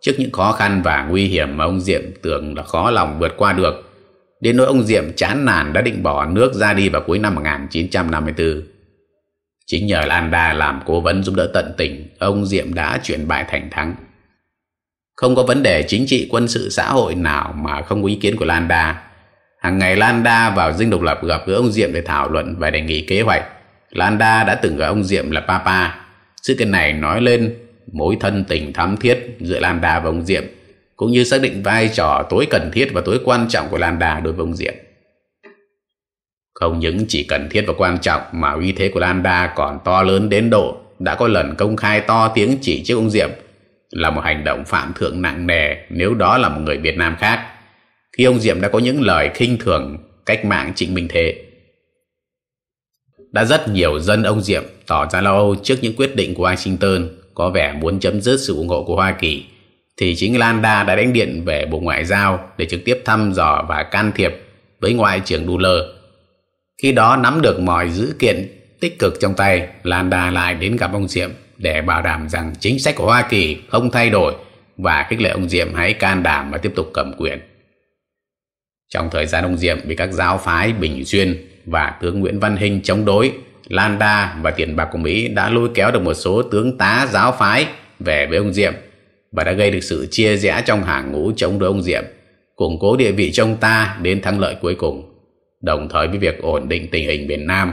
trước những khó khăn và nguy hiểm mà ông Diệm tưởng là khó lòng vượt qua được. Đến nỗi ông Diệm chán nản đã định bỏ nước ra đi vào cuối năm 1954. Chính nhờ Landa làm cố vấn giúp đỡ tận tình, ông Diệm đã chuyển bại thành thắng. Không có vấn đề chính trị quân sự xã hội nào mà không có ý kiến của Landa. Hàng ngày Landa vào dinh độc lập gặp gỡ ông Diệm để thảo luận và đề nghị kế hoạch. Landa đã từng gọi ông Diệm là Papa. Sự kiện này nói lên mối thân tình thắm thiết giữa Landa và ông Diệm, cũng như xác định vai trò tối cần thiết và tối quan trọng của Landa đối với ông Diệm. Không những chỉ cần thiết và quan trọng mà uy thế của Landa còn to lớn đến độ đã có lần công khai to tiếng chỉ trích ông Diệm là một hành động phạm thượng nặng nề nếu đó là một người Việt Nam khác. Khi ông Diệm đã có những lời khinh thường cách mạng Trịnh Minh Thế Đã rất nhiều dân ông Diệm tỏ ra lo âu trước những quyết định của Washington có vẻ muốn chấm dứt sự ủng hộ của Hoa Kỳ, thì chính Landa đã đánh điện về Bộ Ngoại giao để trực tiếp thăm dò và can thiệp với Ngoại trưởng Duller. Khi đó nắm được mọi dữ kiện tích cực trong tay, Landa lại đến gặp ông Diệm để bảo đảm rằng chính sách của Hoa Kỳ không thay đổi và khích lệ ông Diệm hãy can đảm và tiếp tục cầm quyền. Trong thời gian ông Diệm bị các giáo phái Bình xuyên và tướng Nguyễn Văn Hinh chống đối, Landa và tiền bạc của Mỹ đã lôi kéo được một số tướng tá giáo phái về với ông Diệm và đã gây được sự chia rẽ trong hàng ngũ chống đối ông Diệm, củng cố địa vị trong ta đến thắng lợi cuối cùng. Đồng thời với việc ổn định tình hình miền Nam,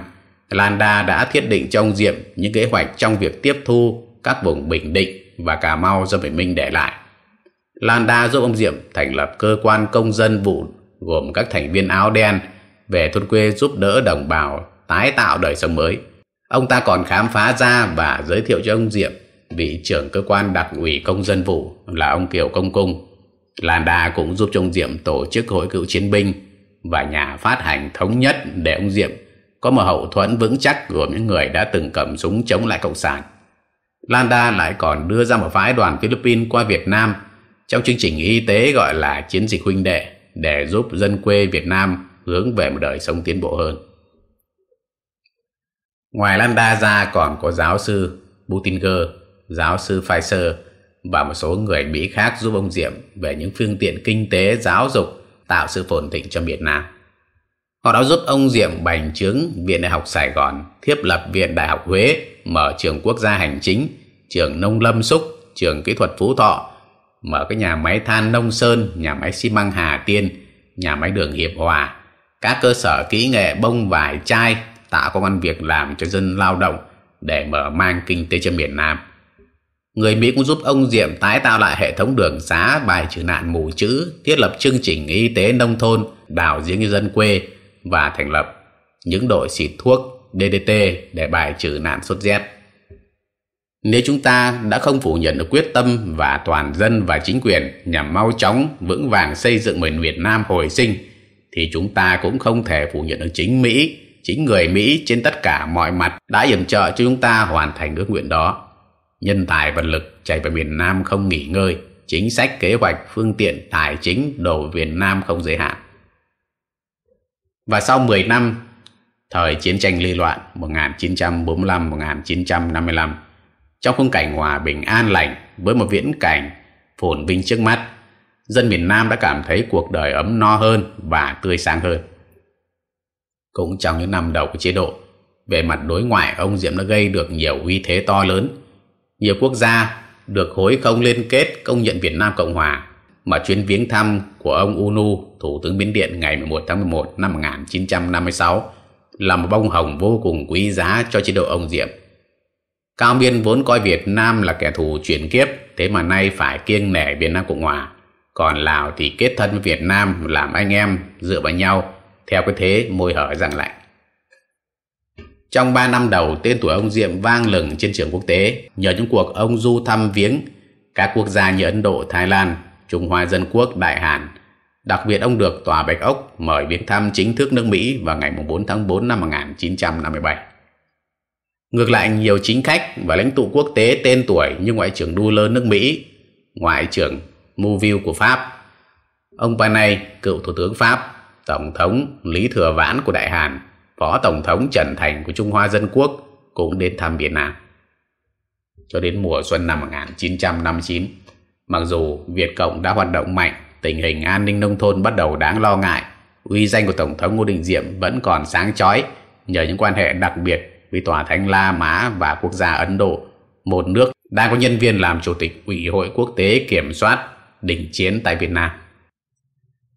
Landa đã thiết định cho ông Diệm những kế hoạch trong việc tiếp thu các vùng Bình Định và Cà Mau do Bình Minh để lại. Landa giúp ông Diệm thành lập cơ quan công dân vụ gồm các thành viên áo đen về thôn quê giúp đỡ đồng bào tái tạo đời sống mới. Ông ta còn khám phá ra và giới thiệu cho ông Diệm vị trưởng cơ quan đặc ủy công dân vụ là ông Kiều Công Cung. Landa cũng giúp cho ông Diệm tổ chức hội cựu chiến binh và nhà phát hành thống nhất để ông Diệm có một hậu thuẫn vững chắc gồm những người đã từng cầm súng chống lại Cộng sản. Landa lại còn đưa ra một phái đoàn Philippines qua Việt Nam trong chương trình y tế gọi là chiến dịch huynh đệ để giúp dân quê Việt Nam hướng về một đời sống tiến bộ hơn. Ngoài Landa ra còn có giáo sư Butinger, giáo sư Pfizer và một số người Mỹ khác giúp ông Diệm về những phương tiện kinh tế, giáo dục tạo sự phồn thịnh cho Việt Nam. Họ đã giúp ông Diệm bành trướng Viện Đại học Sài Gòn, thiết lập Viện Đại học Huế, mở trường quốc gia hành chính, trường nông lâm xúc, trường kỹ thuật Phú Thọ, mở cái nhà máy than Nông Sơn, nhà máy xi măng Hà Tiên, nhà máy đường Hiệp Hòa, các cơ sở kỹ nghệ bông vải chai tạo công an việc làm cho dân lao động để mở mang kinh tế cho miền Nam. Người Mỹ cũng giúp ông Diệm tái tạo lại hệ thống đường xá bài trừ nạn mù chữ, thiết lập chương trình y tế nông thôn, đào giếng dân quê và thành lập những đội xịt thuốc DDT để bài trừ nạn sốt rét. Nếu chúng ta đã không phủ nhận được quyết tâm và toàn dân và chính quyền nhằm mau chóng vững vàng xây dựng miền Việt Nam hồi sinh, thì chúng ta cũng không thể phủ nhận được chính Mỹ, chính người Mỹ trên tất cả mọi mặt đã yểm trợ cho chúng ta hoàn thành ước nguyện đó. Nhân tài vật lực chạy về miền Nam không nghỉ ngơi, chính sách kế hoạch phương tiện tài chính đổ Việt Nam không giới hạn. Và sau 10 năm, thời chiến tranh ly loạn 1945-1955, trong khung cảnh hòa bình an lành với một viễn cảnh phồn vinh trước mắt, dân miền Nam đã cảm thấy cuộc đời ấm no hơn và tươi sáng hơn. Cũng trong những năm đầu của chế độ, về mặt đối ngoại ông Diệm đã gây được nhiều uy thế to lớn. Nhiều quốc gia được khối không liên kết công nhận Việt Nam Cộng Hòa mà chuyến viếng thăm của ông Unu, Thủ tướng Miến Điện ngày 11 tháng 11 năm 1956 là một bông hồng vô cùng quý giá cho chế độ ông Diệm. Cao Miên vốn coi Việt Nam là kẻ thù chuyển kiếp, thế mà nay phải kiêng nể Việt Nam Cộng Hòa. Còn Lào thì kết thân với Việt Nam làm anh em dựa vào nhau theo cái thế môi hở răng lạnh. Trong 3 năm đầu, tên tuổi ông Diệm vang lừng trên trường quốc tế nhờ những cuộc ông du thăm viếng các quốc gia như Ấn Độ, Thái Lan, Trung Hoa Dân Quốc, Đại Hàn. Đặc biệt ông được Tòa Bạch Ốc mời viếng thăm chính thức nước Mỹ vào ngày 4 tháng 4 năm 1957. Ngược lại, nhiều chính khách và lãnh tụ quốc tế tên tuổi như Ngoại trưởng Duller nước Mỹ, Ngoại trưởng Mouville của Pháp, ông Panay, cựu Thủ tướng Pháp, Tổng thống Lý Thừa Vãn của Đại Hàn, Phó Tổng thống Trần Thành của Trung Hoa Dân Quốc cũng đến thăm Việt Nam. Cho đến mùa xuân năm 1959, mặc dù Việt Cộng đã hoạt động mạnh, tình hình an ninh nông thôn bắt đầu đáng lo ngại, uy danh của Tổng thống Ngô Đình Diệm vẫn còn sáng chói nhờ những quan hệ đặc biệt với Tòa Thánh La Mã và quốc gia Ấn Độ, một nước đang có nhân viên làm chủ tịch Ủy hội quốc tế kiểm soát đình chiến tại Việt Nam.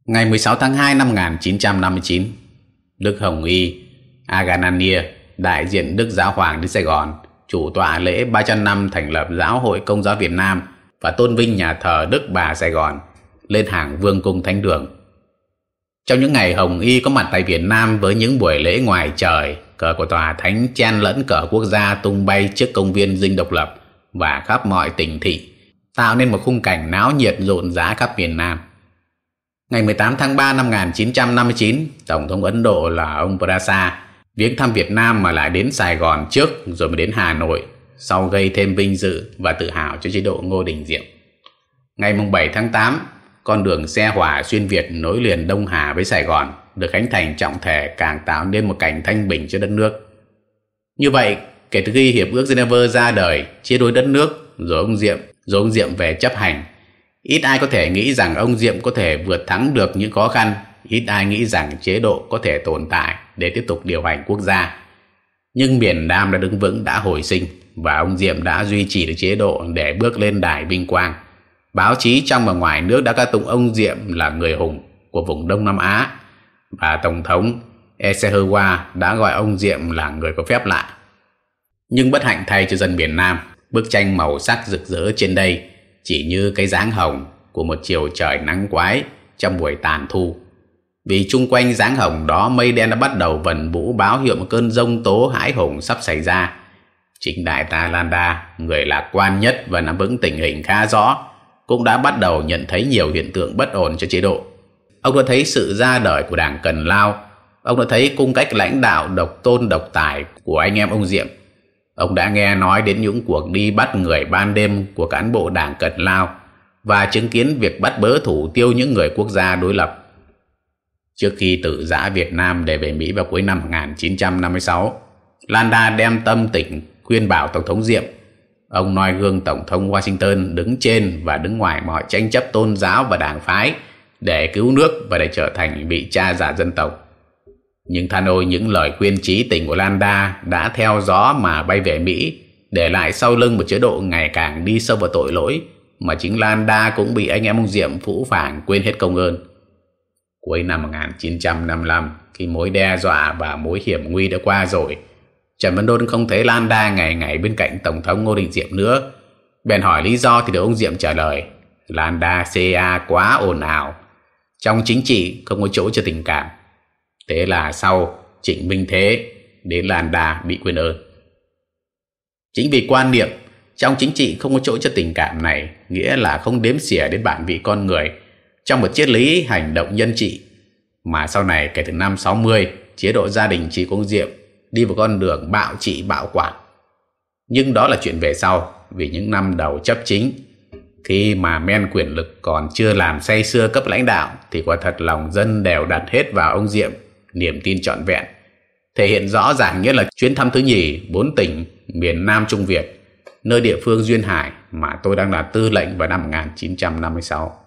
Ngày 16 tháng 2 năm 1959, Đức Hồng Y Aganania, đại diện Đức Giáo Hoàng đến Sài Gòn, chủ tọa lễ 300 năm thành lập Giáo hội Công giáo Việt Nam và tôn vinh nhà thờ Đức Bà Sài Gòn lên hàng Vương cung Thánh Đường. Trong những ngày Hồng Y có mặt tại Việt Nam với những buổi lễ ngoài trời, cờ của tòa thánh chen lẫn cờ quốc gia tung bay trước công viên dinh độc lập và khắp mọi tỉnh thị, tạo nên một khung cảnh náo nhiệt rộn rã khắp miền Nam. Ngày 18 tháng 3 năm 1959, Tổng thống Ấn Độ là ông Prasa viếng thăm Việt Nam mà lại đến Sài Gòn trước rồi mới đến Hà Nội sau gây thêm vinh dự và tự hào cho chế độ Ngô Đình Diệm. Ngày 7 tháng 8, con đường xe hỏa xuyên Việt nối liền Đông Hà với Sài Gòn được khánh thành trọng thể càng tạo nên một cảnh thanh bình cho đất nước. Như vậy, kể từ khi Hiệp ước Geneva ra đời, chia đôi đất nước, rồi ông Diệm, rồi ông Diệm về chấp hành, ít ai có thể nghĩ rằng ông Diệm có thể vượt thắng được những khó khăn, ít ai nghĩ rằng chế độ có thể tồn tại để tiếp tục điều hành quốc gia. Nhưng miền Nam đã đứng vững đã hồi sinh và ông Diệm đã duy trì được chế độ để bước lên đài vinh quang. Báo chí trong và ngoài nước đã ca tụng ông Diệm là người hùng của vùng Đông Nam Á và Tổng thống Eisenhower đã gọi ông Diệm là người có phép lạ. Nhưng bất hạnh thay cho dân miền Nam, bức tranh màu sắc rực rỡ trên đây chỉ như cái dáng hồng của một chiều trời nắng quái trong buổi tàn thu. Vì chung quanh dáng hồng đó mây đen đã bắt đầu vần vũ báo hiệu một cơn rông tố hãi hùng sắp xảy ra. Chính đại ta Landa, người lạc quan nhất và nắm vững tình hình khá rõ, cũng đã bắt đầu nhận thấy nhiều hiện tượng bất ổn cho chế độ. Ông đã thấy sự ra đời của đảng Cần Lao, ông đã thấy cung cách lãnh đạo độc tôn độc tài của anh em ông Diệm. Ông đã nghe nói đến những cuộc đi bắt người ban đêm của cán bộ đảng Cần Lao và chứng kiến việc bắt bớ thủ tiêu những người quốc gia đối lập. Trước khi tự giã Việt Nam để về Mỹ vào cuối năm 1956, Landa đem tâm tỉnh khuyên bảo Tổng thống Diệm. Ông noi gương Tổng thống Washington đứng trên và đứng ngoài mọi tranh chấp tôn giáo và đảng phái để cứu nước và để trở thành vị cha giả dân tộc. Nhưng than ôi những lời khuyên trí tình của Landa đã theo gió mà bay về Mỹ, để lại sau lưng một chế độ ngày càng đi sâu vào tội lỗi, mà chính Landa cũng bị anh em ông Diệm phũ phàng quên hết công ơn. Cuối năm 1955, khi mối đe dọa và mối hiểm nguy đã qua rồi, Trần Văn Đôn không thấy Landa ngày ngày bên cạnh Tổng thống Ngô Đình Diệm nữa. Bèn hỏi lý do thì được ông Diệm trả lời, Lan Đa CA quá ồn ào, trong chính trị không có chỗ cho tình cảm. Thế là sau Trịnh Minh Thế đến Lan Đa bị quên ơn. Chính vì quan niệm trong chính trị không có chỗ cho tình cảm này nghĩa là không đếm xỉa đến bản vị con người trong một triết lý hành động nhân trị, mà sau này kể từ năm 60 chế độ gia đình chỉ công diệm đi vào con đường bạo trị bạo quản. Nhưng đó là chuyện về sau, vì những năm đầu chấp chính, khi mà men quyền lực còn chưa làm say xưa cấp lãnh đạo, thì quả thật lòng dân đều đặt hết vào ông Diệm, niềm tin trọn vẹn. Thể hiện rõ ràng nhất là chuyến thăm thứ nhì, bốn tỉnh miền Nam Trung Việt, nơi địa phương Duyên Hải mà tôi đang là tư lệnh vào năm 1956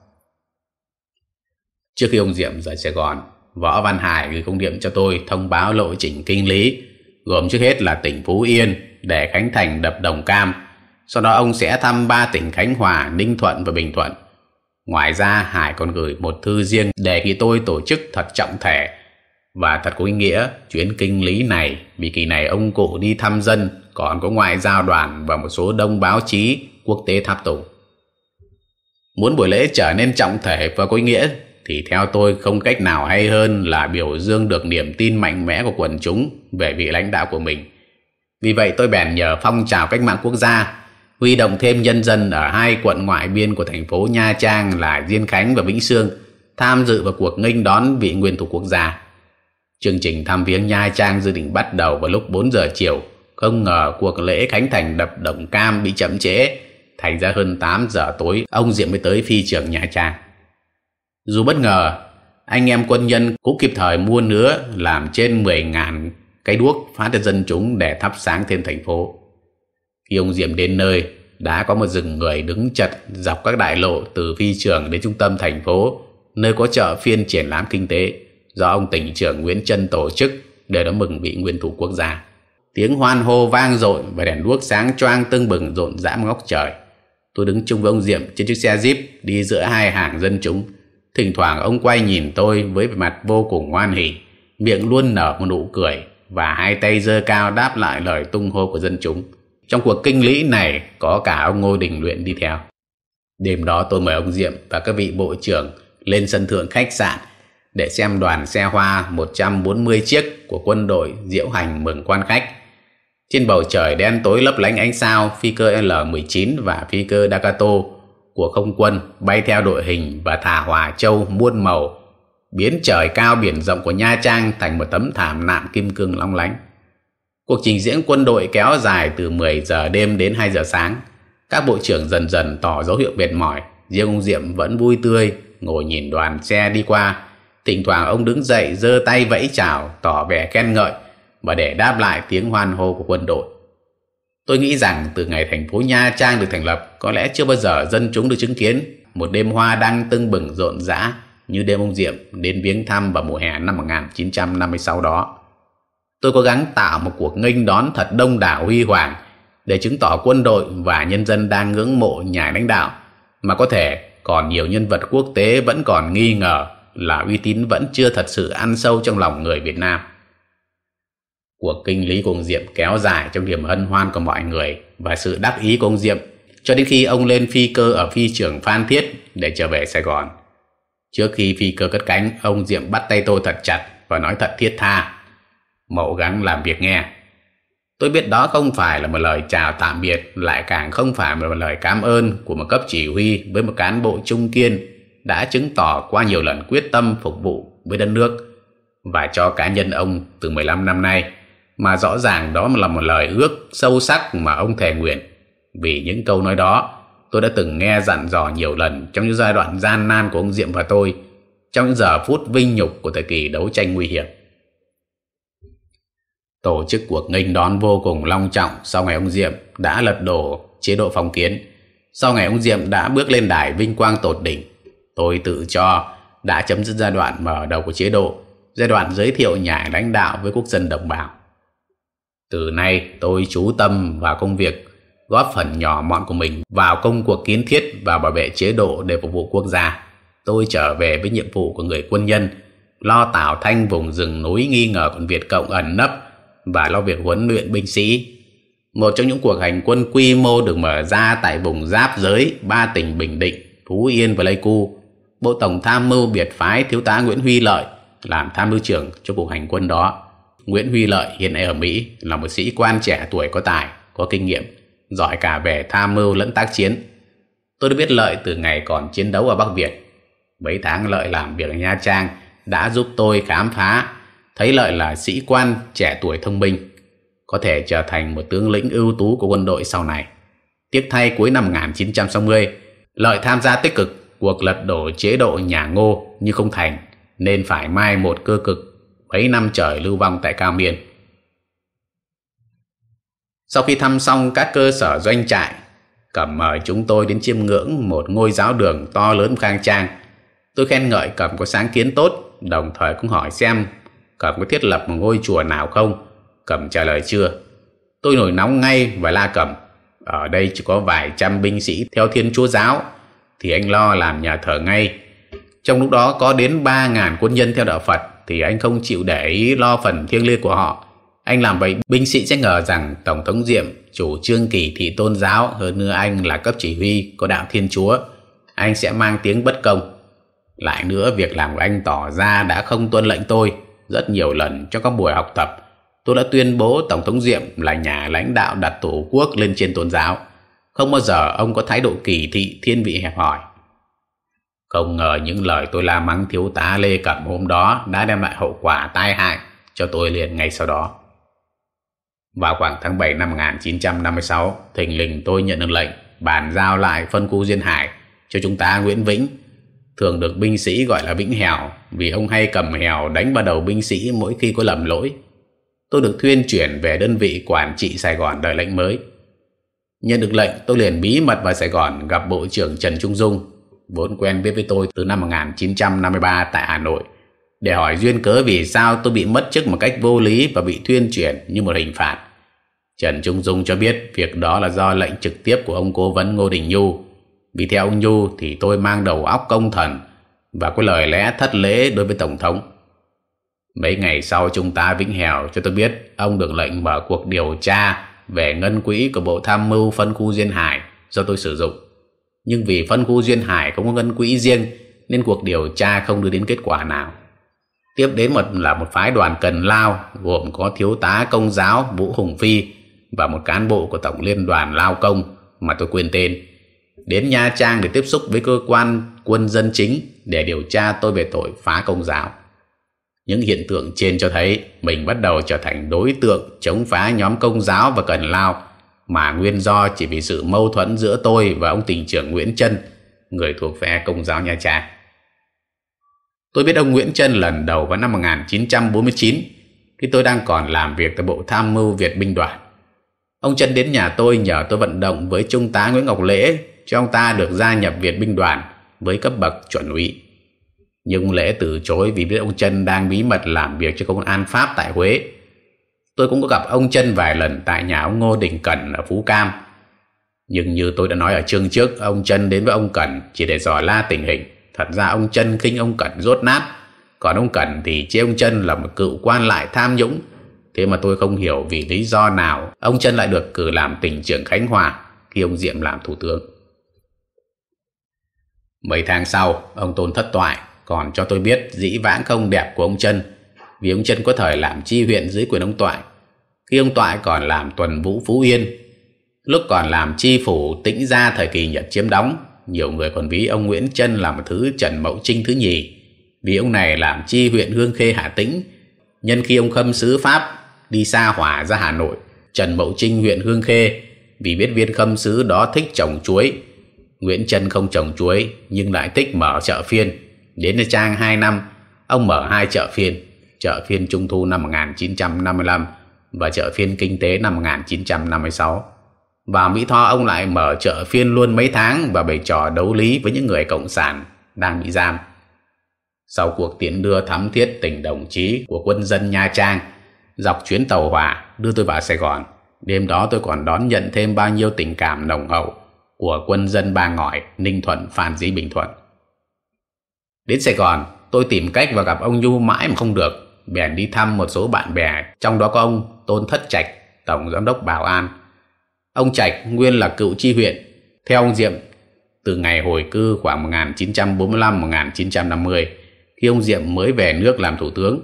trước khi ông Diệm rời Sài Gòn Võ Văn Hải gửi công điện cho tôi thông báo lộ trình kinh lý gồm trước hết là tỉnh Phú Yên để khánh thành đập Đồng Cam sau đó ông sẽ thăm ba tỉnh Khánh Hòa, Ninh Thuận và Bình Thuận. Ngoài ra, Hải còn gửi một thư riêng đề nghị tôi tổ chức thật trọng thể và thật có ý nghĩa chuyến kinh lý này vì kỳ này ông cụ đi thăm dân còn có ngoại giao đoàn và một số đông báo chí quốc tế tháp tùng. Muốn buổi lễ trở nên trọng thể và có ý nghĩa thì theo tôi không cách nào hay hơn là biểu dương được niềm tin mạnh mẽ của quần chúng về vị lãnh đạo của mình. Vì vậy tôi bèn nhờ phong trào cách mạng quốc gia huy động thêm nhân dân ở hai quận ngoại biên của thành phố Nha Trang là Diên Khánh và Vĩnh Sương tham dự vào cuộc nghênh đón vị nguyên thủ quốc gia. Chương trình thăm viếng Nha Trang dự định bắt đầu vào lúc 4 giờ chiều. Không ngờ cuộc lễ khánh thành đập Đồng Cam bị chậm trễ. Thành ra hơn 8 giờ tối, ông Diệm mới tới phi trường Nha Trang. Dù bất ngờ, anh em quân nhân cũng kịp thời mua nữa làm trên 10.000 cây đuốc phát cho dân chúng để thắp sáng thêm thành phố. Khi ông Diệm đến nơi, đã có một rừng người đứng chật dọc các đại lộ từ phi trường đến trung tâm thành phố, nơi có chợ phiên triển lãm kinh tế do ông tỉnh trưởng Nguyễn Trân tổ chức để đón mừng vị nguyên thủ quốc gia. Tiếng hoan hô vang dội và đèn đuốc sáng choang tưng bừng rộn rã ngóc trời. Tôi đứng chung với ông Diệm trên chiếc xe Jeep đi giữa hai hàng dân chúng. Thỉnh thoảng ông quay nhìn tôi với vẻ mặt vô cùng ngoan hỉ, miệng luôn nở một nụ cười và hai tay giơ cao đáp lại lời tung hô của dân chúng. Trong cuộc kinh lý này có cả ông Ngô Đình Luyện đi theo. Đêm đó tôi mời ông Diệm và các vị bộ trưởng lên sân thượng khách sạn để xem đoàn xe hoa 140 chiếc của quân đội diễu hành mừng quan khách. Trên bầu trời đen tối lấp lánh ánh sao, phi cơ L-19 và phi cơ Dakato của không quân bay theo đội hình và thả hòa châu muôn màu biến trời cao biển rộng của Nha Trang thành một tấm thảm nạm kim cương long lánh. Cuộc trình diễn quân đội kéo dài từ 10 giờ đêm đến 2 giờ sáng. Các bộ trưởng dần dần tỏ dấu hiệu mệt mỏi, riêng ông Diệm vẫn vui tươi, ngồi nhìn đoàn xe đi qua. Thỉnh thoảng ông đứng dậy giơ tay vẫy chào, tỏ vẻ khen ngợi và để đáp lại tiếng hoan hô của quân đội. Tôi nghĩ rằng từ ngày thành phố Nha Trang được thành lập, có lẽ chưa bao giờ dân chúng được chứng kiến một đêm hoa đang tưng bừng rộn rã như đêm ông Diệm đến viếng thăm vào mùa hè năm 1956 đó. Tôi cố gắng tạo một cuộc nghênh đón thật đông đảo huy hoàng để chứng tỏ quân đội và nhân dân đang ngưỡng mộ nhà lãnh đạo mà có thể còn nhiều nhân vật quốc tế vẫn còn nghi ngờ là uy tín vẫn chưa thật sự ăn sâu trong lòng người Việt Nam của kinh lý của ông Diệm kéo dài trong niềm hân hoan của mọi người và sự đắc ý của ông Diệm cho đến khi ông lên phi cơ ở phi trường Phan Thiết để trở về Sài Gòn. Trước khi phi cơ cất cánh, ông Diệm bắt tay tôi thật chặt và nói thật thiết tha. Mậu gắng làm việc nghe. Tôi biết đó không phải là một lời chào tạm biệt, lại càng không phải là một lời cảm ơn của một cấp chỉ huy với một cán bộ trung kiên đã chứng tỏ qua nhiều lần quyết tâm phục vụ với đất nước và cho cá nhân ông từ 15 năm nay mà rõ ràng đó là một lời ước sâu sắc mà ông thề nguyện. Vì những câu nói đó, tôi đã từng nghe dặn dò nhiều lần trong những giai đoạn gian nan của ông Diệm và tôi, trong những giờ phút vinh nhục của thời kỳ đấu tranh nguy hiểm. Tổ chức cuộc nghênh đón vô cùng long trọng sau ngày ông Diệm đã lật đổ chế độ phong kiến. Sau ngày ông Diệm đã bước lên đài vinh quang tột đỉnh, tôi tự cho đã chấm dứt giai đoạn mở đầu của chế độ, giai đoạn giới thiệu nhà lãnh đạo với quốc dân đồng bào. Từ nay tôi chú tâm vào công việc góp phần nhỏ mọn của mình vào công cuộc kiến thiết và bảo vệ chế độ để phục vụ quốc gia. Tôi trở về với nhiệm vụ của người quân nhân, lo tạo thanh vùng rừng núi nghi ngờ còn Việt Cộng ẩn nấp và lo việc huấn luyện binh sĩ. Một trong những cuộc hành quân quy mô được mở ra tại vùng giáp giới ba tỉnh Bình Định, Phú Yên và Pleiku. Bộ Tổng tham mưu biệt phái Thiếu tá Nguyễn Huy Lợi làm tham mưu trưởng cho cuộc hành quân đó. Nguyễn Huy Lợi hiện nay ở Mỹ là một sĩ quan trẻ tuổi có tài, có kinh nghiệm, giỏi cả về tham mưu lẫn tác chiến. Tôi đã biết Lợi từ ngày còn chiến đấu ở Bắc Việt. Mấy tháng Lợi làm việc ở Nha Trang đã giúp tôi khám phá, thấy Lợi là sĩ quan trẻ tuổi thông minh, có thể trở thành một tướng lĩnh ưu tú của quân đội sau này. Tiếc thay cuối năm 1960, Lợi tham gia tích cực cuộc lật đổ chế độ nhà Ngô nhưng không thành, nên phải mai một cơ cực mấy năm trời lưu vong tại Cao Miên. Sau khi thăm xong các cơ sở doanh trại, Cẩm mời chúng tôi đến chiêm ngưỡng một ngôi giáo đường to lớn khang trang. Tôi khen ngợi Cẩm có sáng kiến tốt, đồng thời cũng hỏi xem Cẩm có thiết lập một ngôi chùa nào không. Cẩm trả lời chưa. Tôi nổi nóng ngay và la Cẩm. Ở đây chỉ có vài trăm binh sĩ theo thiên chúa giáo, thì anh lo làm nhà thờ ngay. Trong lúc đó có đến 3.000 quân nhân theo đạo Phật thì anh không chịu để ý lo phần thiêng liêng của họ. Anh làm vậy, binh sĩ sẽ ngờ rằng Tổng thống Diệm chủ trương kỳ thị tôn giáo hơn nữa anh là cấp chỉ huy có đạo thiên chúa. Anh sẽ mang tiếng bất công. Lại nữa, việc làm của anh tỏ ra đã không tuân lệnh tôi. Rất nhiều lần trong các buổi học tập, tôi đã tuyên bố Tổng thống Diệm là nhà lãnh đạo đặt tổ quốc lên trên tôn giáo. Không bao giờ ông có thái độ kỳ thị thiên vị hẹp hòi. Không ngờ những lời tôi la mắng thiếu tá Lê Cẩm hôm đó đã đem lại hậu quả tai hại cho tôi liền ngay sau đó. Vào khoảng tháng 7 năm 1956, thình lình tôi nhận được lệnh bàn giao lại phân khu Duyên Hải cho chúng ta Nguyễn Vĩnh, thường được binh sĩ gọi là Vĩnh Hèo vì ông hay cầm hèo đánh vào đầu binh sĩ mỗi khi có lầm lỗi. Tôi được thuyên chuyển về đơn vị quản trị Sài Gòn đợi lệnh mới. Nhận được lệnh, tôi liền bí mật vào Sài Gòn gặp Bộ trưởng Trần Trung Dung, vốn quen biết với tôi từ năm 1953 tại Hà Nội, để hỏi duyên cớ vì sao tôi bị mất chức một cách vô lý và bị thuyên chuyển như một hình phạt. Trần Trung Dung cho biết việc đó là do lệnh trực tiếp của ông cố vấn Ngô Đình Nhu. Vì theo ông Nhu thì tôi mang đầu óc công thần và có lời lẽ thất lễ đối với Tổng thống. Mấy ngày sau chúng ta vĩnh hèo cho tôi biết ông được lệnh mở cuộc điều tra về ngân quỹ của Bộ Tham mưu phân khu Duyên Hải do tôi sử dụng. Nhưng vì phân khu Duyên Hải không có ngân quỹ riêng, nên cuộc điều tra không đưa đến kết quả nào. Tiếp đến một là một phái đoàn Cần Lao, gồm có thiếu tá công giáo Vũ Hùng Phi và một cán bộ của Tổng Liên đoàn Lao Công mà tôi quên tên. đến Nha Trang để tiếp xúc với cơ quan quân dân chính để điều tra tôi về tội phá công giáo. Những hiện tượng trên cho thấy mình bắt đầu trở thành đối tượng chống phá nhóm công giáo và cần lao mà nguyên do chỉ vì sự mâu thuẫn giữa tôi và ông tỉnh trưởng Nguyễn Trân, người thuộc phe công giáo Nha Trang. Tôi biết ông Nguyễn Trân lần đầu vào năm 1949 khi tôi đang còn làm việc tại Bộ Tham mưu Việt binh đoàn. Ông Trân đến nhà tôi nhờ tôi vận động với Trung tá Nguyễn Ngọc Lễ cho ông ta được gia nhập Việt binh đoàn với cấp bậc chuẩn úy. Nhưng Lễ từ chối vì biết ông Trân đang bí mật làm việc cho công an Pháp tại Huế. Tôi cũng có gặp ông Trân vài lần tại nhà ông Ngô Đình Cẩn ở Phú Cam. Nhưng như tôi đã nói ở chương trước, ông Trân đến với ông Cẩn chỉ để dò la tình hình. Thật ra ông Trân khinh ông Cẩn rốt nát, còn ông Cẩn thì chê ông Trân là một cựu quan lại tham nhũng. Thế mà tôi không hiểu vì lý do nào ông Trân lại được cử làm tỉnh trưởng Khánh Hòa khi ông Diệm làm thủ tướng. Mấy tháng sau, ông Tôn thất toại còn cho tôi biết dĩ vãng không đẹp của ông Trân vì ông Trân có thời làm chi huyện dưới quyền ông Toại. Khi ông Toại còn làm tuần vũ Phú Yên, lúc còn làm chi phủ tĩnh gia thời kỳ Nhật chiếm đóng, nhiều người còn ví ông Nguyễn Trân là một thứ Trần Mậu Trinh thứ nhì vì ông này làm chi huyện Hương Khê Hà Tĩnh. Nhân khi ông khâm sứ Pháp đi xa hỏa ra Hà Nội, Trần Mậu Trinh huyện Hương Khê vì biết viên khâm sứ đó thích trồng chuối. Nguyễn Trân không trồng chuối nhưng lại thích mở chợ phiên. Đến Trang 2 năm, ông mở hai chợ phiên, chợ phiên Trung Thu năm 1955 và chợ phiên Kinh tế năm 1956. Vào Mỹ Tho ông lại mở chợ phiên luôn mấy tháng và bày trò đấu lý với những người cộng sản đang bị giam. Sau cuộc tiến đưa thắm thiết tình đồng chí của quân dân Nha Trang, dọc chuyến tàu hỏa đưa tôi vào Sài Gòn, đêm đó tôi còn đón nhận thêm bao nhiêu tình cảm nồng hậu của quân dân Ba ngõi Ninh Thuận, Phan Dĩ Bình Thuận. Đến Sài Gòn, tôi tìm cách và gặp ông Nhu mãi mà không được, bèn đi thăm một số bạn bè, trong đó có ông Tôn Thất Trạch, Tổng Giám đốc Bảo An. Ông Trạch nguyên là cựu tri huyện, theo ông Diệm, từ ngày hồi cư khoảng 1945-1950, khi ông Diệm mới về nước làm thủ tướng.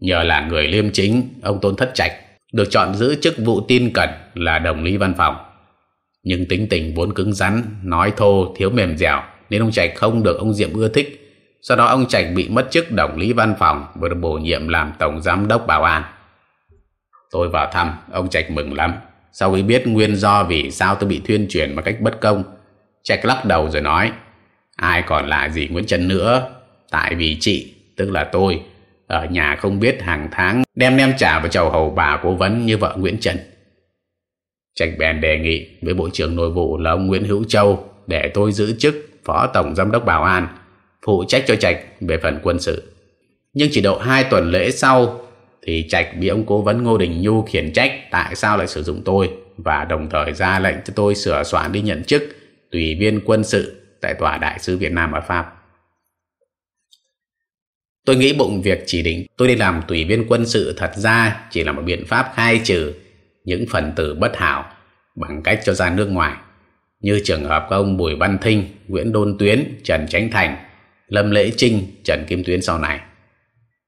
Nhờ là người liêm chính, ông Tôn Thất Trạch được chọn giữ chức vụ tin cẩn là đồng lý văn phòng. Nhưng tính tình vốn cứng rắn, nói thô, thiếu mềm dẻo, nên ông Trạch không được ông Diệm ưa thích. Sau đó ông Trạch bị mất chức đồng lý văn phòng và được bổ nhiệm làm tổng giám đốc bảo an. Tôi vào thăm, ông Trạch mừng lắm. Sau khi biết nguyên do vì sao tôi bị thuyên chuyển một cách bất công, Trạch lắc đầu rồi nói, ai còn lại gì Nguyễn Trân nữa, tại vì chị, tức là tôi, ở nhà không biết hàng tháng đem nem trả vào chầu hầu bà cố vấn như vợ Nguyễn Trân. Trạch bèn đề nghị với Bộ trưởng Nội vụ là ông Nguyễn Hữu Châu để tôi giữ chức Phó Tổng Giám đốc Bảo an, phụ trách cho Trạch về phần quân sự. Nhưng chỉ độ hai tuần lễ sau thì Trạch bị ông cố vấn Ngô Đình Nhu khiển trách tại sao lại sử dụng tôi và đồng thời ra lệnh cho tôi sửa soạn đi nhận chức tùy viên quân sự tại Tòa Đại sứ Việt Nam ở Pháp. Tôi nghĩ bụng việc chỉ định tôi đi làm tùy viên quân sự thật ra chỉ là một biện pháp khai trừ những phần tử bất hảo bằng cách cho ra nước ngoài như trường hợp của ông Bùi Văn Thinh, Nguyễn Đôn Tuyến, Trần Chánh Thành, Lâm Lễ Trinh, Trần Kim Tuyến sau này.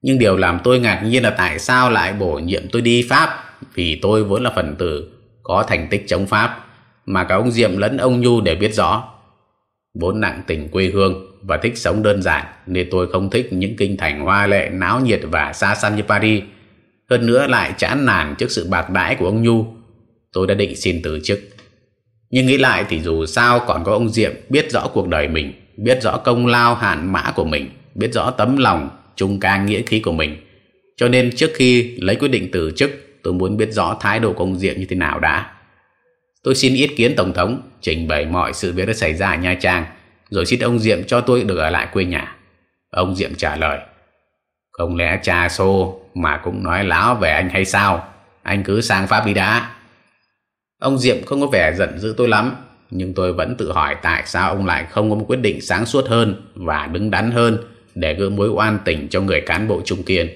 Nhưng điều làm tôi ngạc nhiên là tại sao lại bổ nhiệm tôi đi Pháp vì tôi vốn là phần tử có thành tích chống Pháp mà cả ông Diệm lẫn ông Nhu đều biết rõ. Vốn nặng tình quê hương và thích sống đơn giản nên tôi không thích những kinh thành hoa lệ náo nhiệt và xa xăm như Paris. Hơn nữa lại chán nản trước sự bạc đãi của ông Nhu. Tôi đã định xin từ chức. Nhưng nghĩ lại thì dù sao còn có ông Diệm biết rõ cuộc đời mình, biết rõ công lao hạn mã của mình, biết rõ tấm lòng, trung ca nghĩa khí của mình. Cho nên trước khi lấy quyết định từ chức, tôi muốn biết rõ thái độ công diện Diệm như thế nào đã. Tôi xin ý kiến Tổng thống, trình bày mọi sự việc đã xảy ra ở Nha Trang, rồi xin ông Diệm cho tôi được ở lại quê nhà. Ông Diệm trả lời, không lẽ cha xô mà cũng nói láo về anh hay sao? Anh cứ sang Pháp đi đã. Ông Diệm không có vẻ giận dữ tôi lắm, nhưng tôi vẫn tự hỏi tại sao ông lại không có một quyết định sáng suốt hơn và đứng đắn hơn để gỡ mối oan tình cho người cán bộ trung kiên.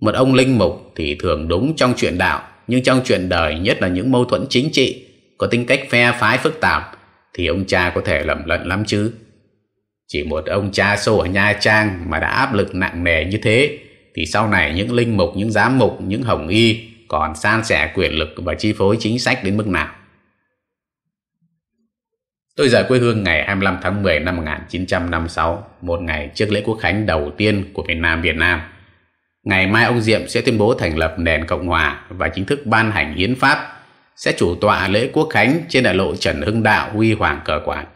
Một ông linh mục thì thường đúng trong chuyện đạo, nhưng trong chuyện đời nhất là những mâu thuẫn chính trị, có tính cách phe phái phức tạp, thì ông cha có thể lầm lẫn lắm chứ. Chỉ một ông cha sô ở Nha Trang mà đã áp lực nặng nề như thế, thì sau này những linh mục, những giám mục, những hồng y còn san sẻ quyền lực và chi phối chính sách đến mức nào. Tôi rời quê hương ngày 25 tháng 10 năm 1956, một ngày trước lễ quốc khánh đầu tiên của miền Nam Việt Nam. Ngày mai ông Diệm sẽ tuyên bố thành lập nền Cộng Hòa và chính thức ban hành hiến pháp, sẽ chủ tọa lễ quốc khánh trên đại lộ Trần Hưng Đạo huy hoàng cờ quạt.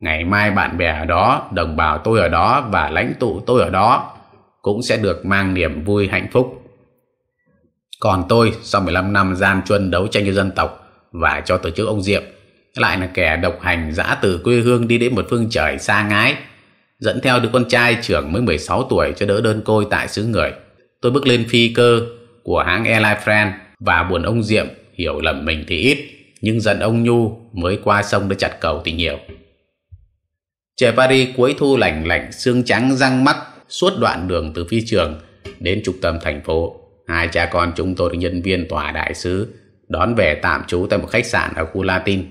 Ngày mai bạn bè ở đó, đồng bào tôi ở đó và lãnh tụ tôi ở đó cũng sẽ được mang niềm vui hạnh phúc. Còn tôi, sau 15 năm gian truân đấu tranh cho dân tộc và cho tổ chức ông Diệm, lại là kẻ độc hành dã từ quê hương đi đến một phương trời xa ngái, dẫn theo đứa con trai trưởng mới 16 tuổi cho đỡ đơn côi tại xứ người. Tôi bước lên phi cơ của hãng Airline France và buồn ông Diệm hiểu lầm mình thì ít, nhưng giận ông Nhu mới qua sông để chặt cầu thì nhiều. Trời Paris cuối thu lạnh lạnh, xương trắng răng mắc suốt đoạn đường từ phi trường đến trung tâm thành phố. Hai cha con chúng tôi được nhân viên tòa đại sứ đón về tạm trú tại một khách sạn ở khu Latin.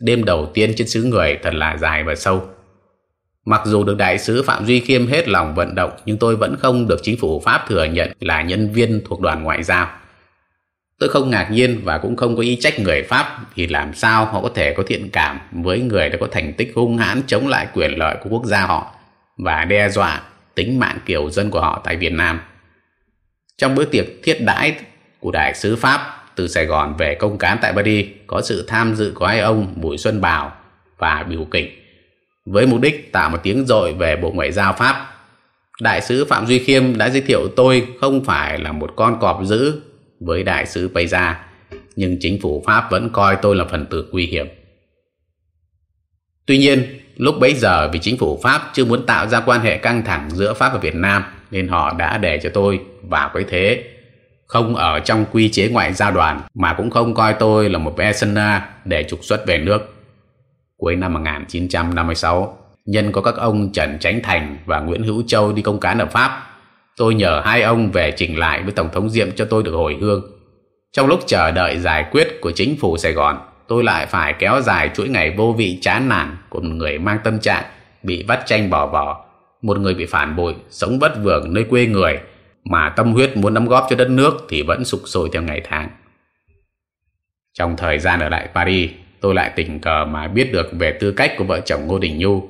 Đêm đầu tiên trên xứ người thật là dài và sâu. Mặc dù được đại sứ Phạm Duy Khiêm hết lòng vận động, nhưng tôi vẫn không được chính phủ Pháp thừa nhận là nhân viên thuộc đoàn ngoại giao. Tôi không ngạc nhiên và cũng không có ý trách người Pháp vì làm sao họ có thể có thiện cảm với người đã có thành tích hung hãn chống lại quyền lợi của quốc gia họ và đe dọa tính mạng kiểu dân của họ tại Việt Nam. Trong bữa tiệc thiết đãi của Đại sứ Pháp từ Sài Gòn về công cán tại Paris có sự tham dự của hai ông Bùi Xuân Bảo và Biểu Kỉnh với mục đích tạo một tiếng rội về Bộ Ngoại giao Pháp. Đại sứ Phạm Duy Khiêm đã giới thiệu tôi không phải là một con cọp dữ với đại sứ Payza, nhưng chính phủ Pháp vẫn coi tôi là phần tử nguy hiểm. Tuy nhiên, lúc bấy giờ vì chính phủ Pháp chưa muốn tạo ra quan hệ căng thẳng giữa Pháp và Việt Nam nên họ đã để cho tôi vào cái thế không ở trong quy chế ngoại giao đoàn mà cũng không coi tôi là một mercenary để trục xuất về nước. Cuối năm 1956, nhân có các ông Trần Chánh Thành và Nguyễn Hữu Châu đi công cán ở Pháp Tôi nhờ hai ông về trình lại với Tổng thống Diệm cho tôi được hồi hương. Trong lúc chờ đợi giải quyết của chính phủ Sài Gòn, tôi lại phải kéo dài chuỗi ngày vô vị chán nản của một người mang tâm trạng bị vắt tranh bỏ vỏ, một người bị phản bội, sống vất vưởng nơi quê người, mà tâm huyết muốn đóng góp cho đất nước thì vẫn sụp sôi theo ngày tháng. Trong thời gian ở lại Paris, tôi lại tình cờ mà biết được về tư cách của vợ chồng Ngô Đình Nhu,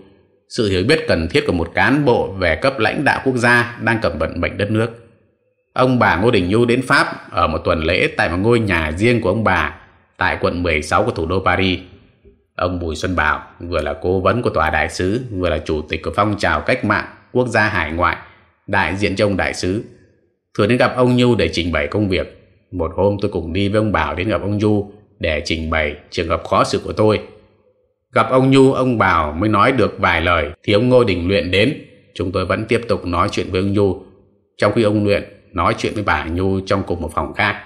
sự hiểu biết cần thiết của một cán bộ về cấp lãnh đạo quốc gia đang cầm vận mệnh đất nước. Ông bà Ngô Đình Nhu đến Pháp ở một tuần lễ tại một ngôi nhà riêng của ông bà tại quận 16 của thủ đô Paris. Ông Bùi Xuân Bảo vừa là cố vấn của tòa đại sứ, vừa là chủ tịch của phong trào cách mạng quốc gia hải ngoại, đại diện cho ông đại sứ. Thường đến gặp ông Nhu để trình bày công việc. Một hôm tôi cùng đi với ông Bảo đến gặp ông Nhu để trình bày trường hợp khó xử của tôi Gặp ông Nhu, ông Bảo mới nói được vài lời thì ông Ngô Đình Luyện đến. Chúng tôi vẫn tiếp tục nói chuyện với ông Nhu, trong khi ông Luyện nói chuyện với bà Nhu trong cùng một phòng khác.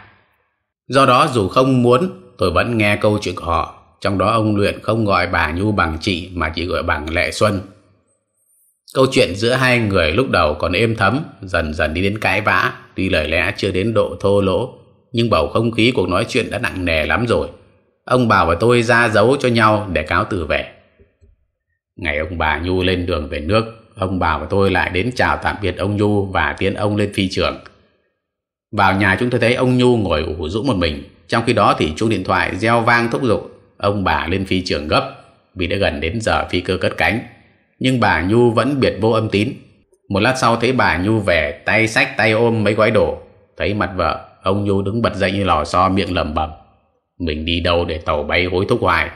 Do đó dù không muốn, tôi vẫn nghe câu chuyện của họ. Trong đó ông Luyện không gọi bà Nhu bằng chị mà chỉ gọi bằng Lệ Xuân. Câu chuyện giữa hai người lúc đầu còn êm thấm, dần dần đi đến cãi vã, tuy lời lẽ chưa đến độ thô lỗ, nhưng bầu không khí cuộc nói chuyện đã nặng nề lắm rồi. Ông Bảo và tôi ra dấu cho nhau để cáo từ về. Ngày ông bà Nhu lên đường về nước, ông Bảo và tôi lại đến chào tạm biệt ông Nhu và tiến ông lên phi trường. Vào nhà chúng tôi thấy ông Nhu ngồi ủ rũ một mình, trong khi đó thì chuông điện thoại reo vang thúc giục ông bà lên phi trường gấp vì đã gần đến giờ phi cơ cất cánh. Nhưng bà Nhu vẫn biệt vô âm tín. Một lát sau thấy bà Nhu về tay sách tay ôm mấy gói đồ. Thấy mặt vợ, ông Nhu đứng bật dậy như lò xo miệng lầm bầm. Mình đi đâu để tàu bay hối thúc hoài